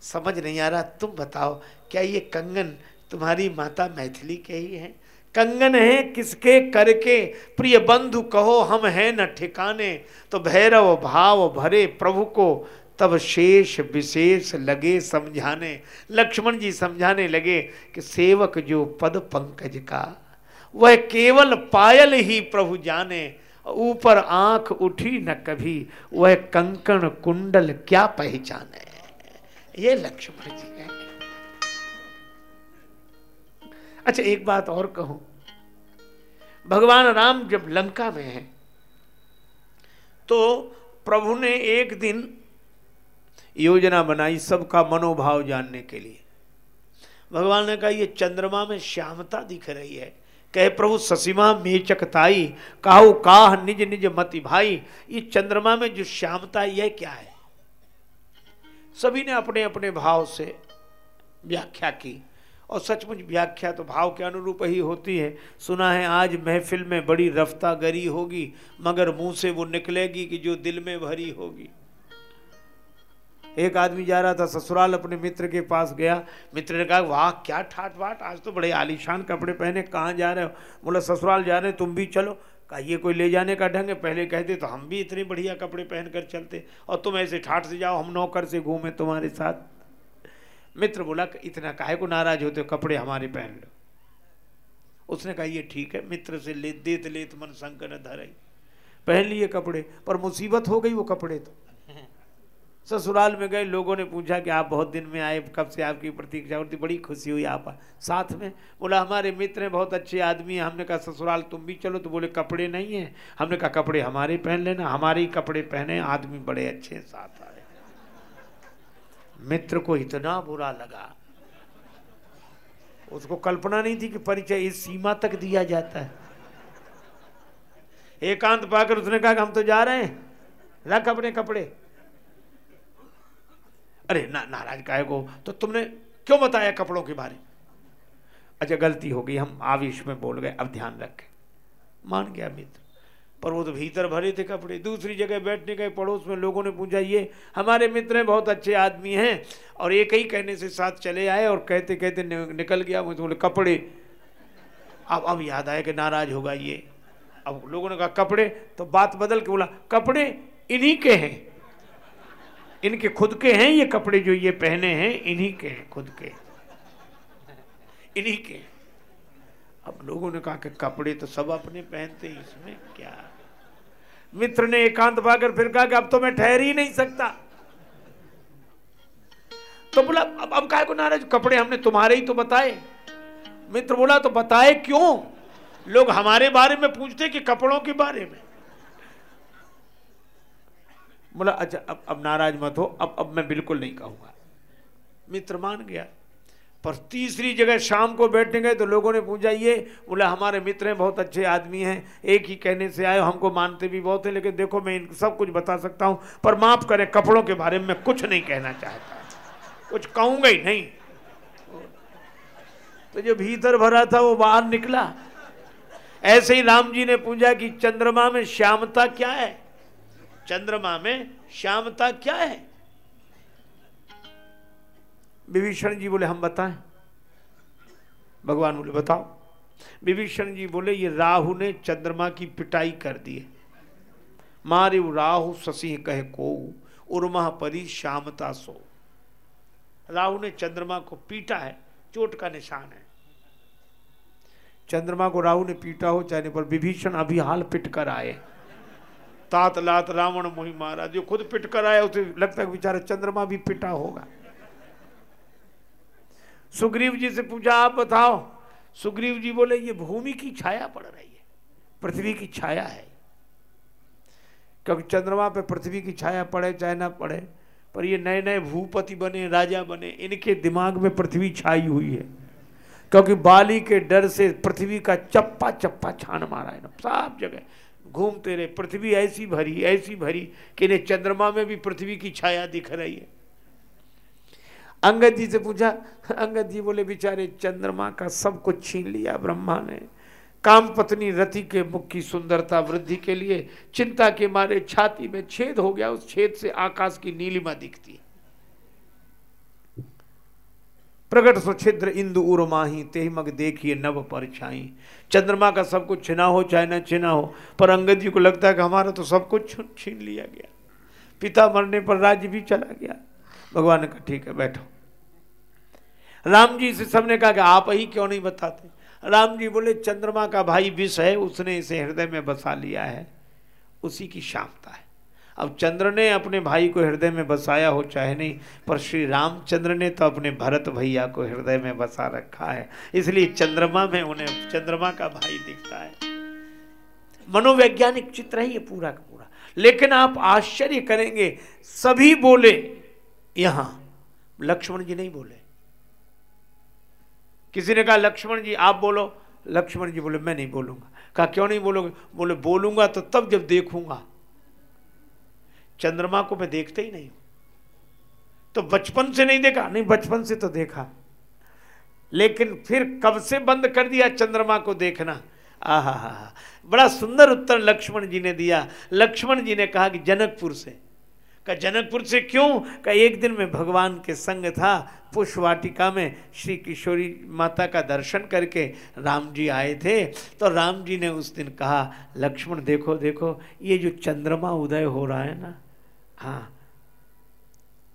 समझ नहीं आ रहा, तुम बताओ, क्या ये कंगन तुम्हारी माता मैथिली के ही है? कंगन है किसके? करके। प्रिय बंधु कहो, हम हैं न ठिकाने। तो भैरव भाव भरे प्रभु को, तब शेष विशेष लगे समझाने। लक्ष्मण जी समझाने लगे कि सेवक जो पद पंकज का, वह केवल पायल ही प्रभु जाने। ऊपर आँख उठी न कभी, वह कंकण कुंडल क्या पहचाने? ये लक्ष्मण जी है। अच्छा एक बात और कहूँ। भगवान राम जब लंका में है तो प्रभु ने एक दिन योजना बनाई सबका मनोभाव जानने के लिए। भगवान ने कहा, ये चंद्रमा में श्यामता दिख रही है। कहे, प्रभु ससीमा मेचकताई, काहु काह निज निज मति भाई। ये चंद्रमा में जो श्यामता, यह क्या है? सभी ने अपने अपने भाव से व्याख्या की, और सचमुच व्याख्या तो भाव के अनुरूप ही होती है। सुना है, आज महफिल में बड़ी रफ्ता गरी होगी, मगर मुँह से वो निकलेगी कि जो दिल में भरी होगी। एक आदमी जा रहा था, ससुराल अपने मित्र के पास गया। मित्र ने कहा, वाह, क्या ठाट वाट आज तो बड़े आलीशान कपड़े पहने, कहाँ जा रहे हो? बोला, ससुराल जा रहे हो, तुम भी चलो। कहा, ये कोई ले जाने का ढंग है? पहले कहते तो हम भी इतने बढ़िया कपड़े पहन कर चलते और तुम ऐसे ठाट से जाओ, हम नौकर से घूमे तुम्हारे साथ। मित्र बोला, इतना काहे को नाराज़ होते हो? कपड़े हमारे पहन लो। उसने कहा, ये ठीक है, मित्र से ले देत, लेत, मन संकर धर पहन लिए कपड़े, पर मुसीबत हो गई वो कपड़े तो। ससुराल में गए, लोगों ने पूछा कि आप बहुत दिन में आए, कब से आपकी प्रतीक्षा होती, बड़ी खुशी हुई आप साथ में। बोला, हमारे मित्र हैं, बहुत अच्छे आदमी हैं। हमने कहा, ससुराल, तुम भी चलो। तो बोले, कपड़े नहीं हैं। हमने कहा, कपड़े हमारे पहन लेना। हमारे ही कपड़े पहने, आदमी बड़े अच्छे साथ आए। मित्र को इतना बुरा लगा। उसको कल्पना नहीं थी कि परिचय इस सीमा तक दिया जाता है। एकांत पाकर उसने कहा कि हम तो जा रहे हैं। रख अपने कपड़े। अरे ना, नाराज़ काय को तो तुमने क्यों बताया कपड़ों के बारे? अच्छा गलती हो गई, हम आवेश में बोल गए, अब ध्यान रखें। मान गया मित्र। पर वो तो भीतर भरे थे कपड़े, दूसरी जगह बैठने गए, पड़ोस में लोगों ने पूछा, ये हमारे मित्र हैं, बहुत अच्छे आदमी हैं। और एक ही कहने से साथ चले आए और कहते कहते निकल गया मुझे बोले, कपड़े। अब अब याद आया कि नाराज़ होगा ये। अब लोगों ने कहा, कपड़े? तो बात बदल के बोला, कपड़े इन्हीं के हैं। इनके खुद के हैं, ये कपड़े जो ये पहने हैं, इन्हीं के हैं, खुद के। इन्हीं के। अब लोगों ने कहा कि कपड़े तो सब अपने पहनते हैं, इसमें क्या? मित्र ने एकांत पाकर फिर कहा कि अब तो मैं ठहर ही नहीं सकता। तो बोला, अब अब काय को नाराज़, कपड़े हमने तुम्हारे ही तो बताए। मित्र बोला तो बताए क्यों? लोग हमारे बारे में पूछते कि कपड़ों के बारे में। बोला अच्छा अब अब नाराज़ मत हो, अब अब मैं बिल्कुल नहीं कहूँगा. मित्र मान गया। पर तीसरी जगह शाम को बैठने गए तो लोगों ने पूछा, ये, बोला, हमारे मित्र हैं, बहुत अच्छे आदमी हैं, एक ही कहने से आए हमको मानते भी बहुत हैं, लेकिन देखो, मैं इनको सब कुछ बता सकता हूँ, पर माफ़ करें, कपड़ों के बारे में कुछ नहीं कहना चाहता। कुछ कहूँगा ही नहीं। तो जो भीतर भरा था, वो बाहर निकला। ऐसे ही राम जी ने पूछा कि चंद्रमा में श्यामता क्या है? चंद्रमा में श्यामता क्या है? विभीषण जी बोले, हम बताएँ। भगवान बोले, बताओ। विभीषण जी बोले, ये राहु ने चंद्रमा की पिटाई कर दी है। मारे राहु शशि कहे को उर्मा परी श्यामता सो। राहु ने चंद्रमा को पीटा है, चोट का निशान है। चंद्रमा को राहु ने पीटा हो चाहे पर विभीषण अभी हाल पिट कर आए तात लात रावण मोही मारा जो खुद पिट कर आया, उसे लगता है बेचारा चंद्रमा भी पिटा होगा। सुग्रीव जी से पूछा, आप बताओ, सुग्रीव जी बोले, ये भूमि की छाया पड़ रही है, पृथ्वी की छाया है। क्योंकि चंद्रमा पे पृथ्वी की छाया पड़े, चाहे ना पड़े, पर ये नए नए भूपति बने, राजा बने, इनके दिमाग में पृथ्वी छाई हुई है। क्योंकि बाली के डर से पृथ्वी का चप्पा चप्पा छान मारा है ना साफ़ जगह। घूमते रहे, पृथ्वी ऐसी भरी ऐसी भरी कि इन्हें चंद्रमा में भी पृथ्वी की छाया दिख रही है। अंगद जी से पूछा, अंगद जी बोले, बेचारे, चंद्रमा का सब कुछ छीन लिया, ब्रह्मा ने। काम पत्नी रति के मुख की सुंदरता वृद्धि के लिए चिंता के मारे छाती में छेद हो गया, उस छेद से आकाश की नीलिमा दिखती प्रगट सुछिद्र इंदु उर्माही ते मग देखिए नव पर छाई। चंद्रमा का सब कुछ छिना हो, चाहे ना छिना हो, पर अंगद जी को लगता है कि हमारा तो सब कुछ छीन लिया गया। पिता मरने पर राज्य भी चला गया। भगवान ने कहा, ठीक है, बैठो। राम जी से सबने कहा कि आप ही क्यों नहीं बताते? राम जी बोले, चंद्रमा का भाई विष है, उसने इसे हृदय में बसा लिया है, उसी की शामता है। अब चंद्र ने अपने भाई को हृदय में बसाया हो चाहे नहीं, पर श्री रामचंद्र ने तो अपने भरत भैया को हृदय में बसा रखा है। इसलिए चंद्रमा में उन्हें, चंद्रमा का भाई दिखता है। मनोवैज्ञानिक चित्र है ये पूरा का पूरा। लेकिन आप आश्चर्य करेंगे, सभी बोले, यहाँ, लक्ष्मण जी नहीं बोले। किसी ने कहा, लक्ष्मण जी, आप बोलो। लक्ष्मण जी बोले, मैं नहीं बोलूँगा। कहा, क्यों नहीं बोलोगे? बोले, बोलूँगा तो तब जब देखूँगा। चंद्रमा को मैं देखते ही नहीं तो बचपन से नहीं देखा? नहीं, बचपन से तो देखा। लेकिन फिर कब से बंद कर दिया चंद्रमा को देखना? आहा बड़ा सुंदर उत्तर लक्ष्मण जी ने दिया। लक्ष्मण जी ने कहा कि जनकपुर से। का जनकपुर से क्यों? का एक दिन में भगवान के संग था पुष्पवाटिका में श्री किशोरी माता का दर्शन करके राम जी आए थे। तो राम जी ने उस दिन कहा, लक्ष्मण देखो देखो, ये जो चंद्रमा उदय हो रहा है ना हाँ।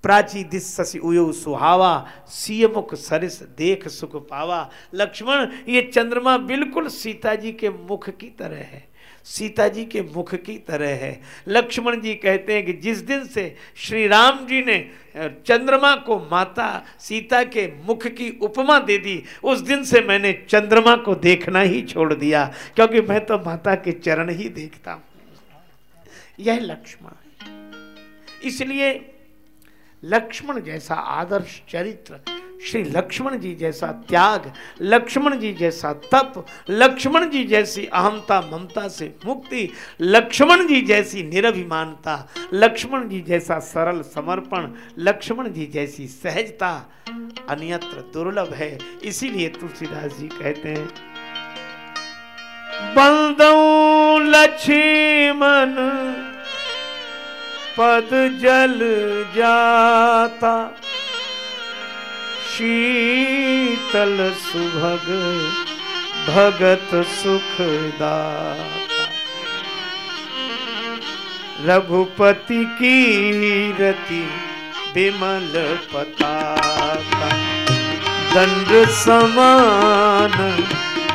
प्राची दिस ससी उयो सुहावा सीय मुख सरिस देख सुख पावा। लक्ष्मण, ये चंद्रमा बिल्कुल सीता जी के मुख की तरह है। सीता जी के मुख की तरह है। लक्ष्मण जी कहते हैं कि जिस दिन से श्री राम जी ने चंद्रमा को माता, सीता के मुख की उपमा दे दी, उस दिन से मैंने चंद्रमा को देखना ही छोड़ दिया, क्योंकि मैं तो माता के चरण ही देखता हूँ। यह लक्ष्मण इसलिए लक्ष्मण जैसा आदर्श चरित्र, श्री लक्ष्मण जी जैसा त्याग, लक्ष्मण जी जैसा तप, लक्ष्मण जी जैसी अहमता ममता से मुक्ति, लक्ष्मण जी जैसी निरभिमानता, लक्ष्मण जी जैसा सरल समर्पण, लक्ष्मण जी जैसी सहजता अन्यत्र दुर्लभ है। इसीलिए तुलसीदास जी कहते हैं, बंदौ लक्ष्मण पद जल जाता। शीतल सुभग, भगत सुखदा रघुपति की रति विमल पताका। दंड समान,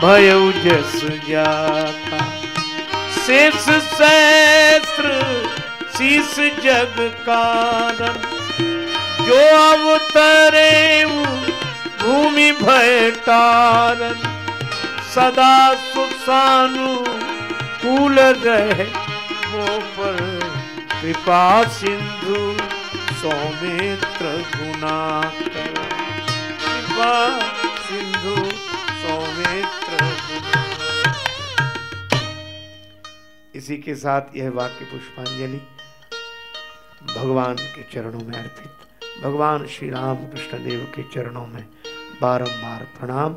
भय जस जाता। शेष सहस्त्र शीस जग कारण जो अवतरे भूमि भय तारन। सदा सुसानु कूल रहे वो पर, कृपा सिंधु सौमित्र गुना कृपा सिंधु सौमित्र इसी के साथ यह वाक्य पुष्पांजलि। भगवान के चरणों में अर्पित। भगवान श्री राम कृष्ण देव के चरणों में बारंबार प्रणाम।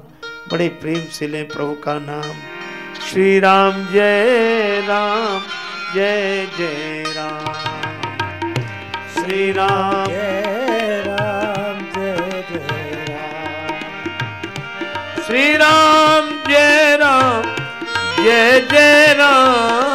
बड़े प्रेम से लें प्रभु का नाम। श्री राम जय राम जय जय राम। श्री राम जय राम जय जय राम। श्री राम जय राम जय जय राम।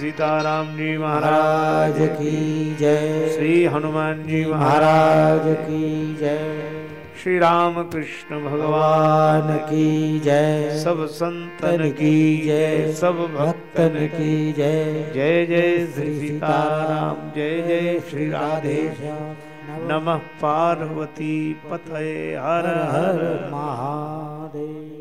सीताराम जी महाराज की जय। श्री हनुमान जी महाराज की जय। श्री राम कृष्ण भगवान की जय। सब संतन की जय सब भक्तन की जय। जय जय श्री सीताराम जय जय श्री राधे। नमः। पार्वती पतये हर हर महादेव।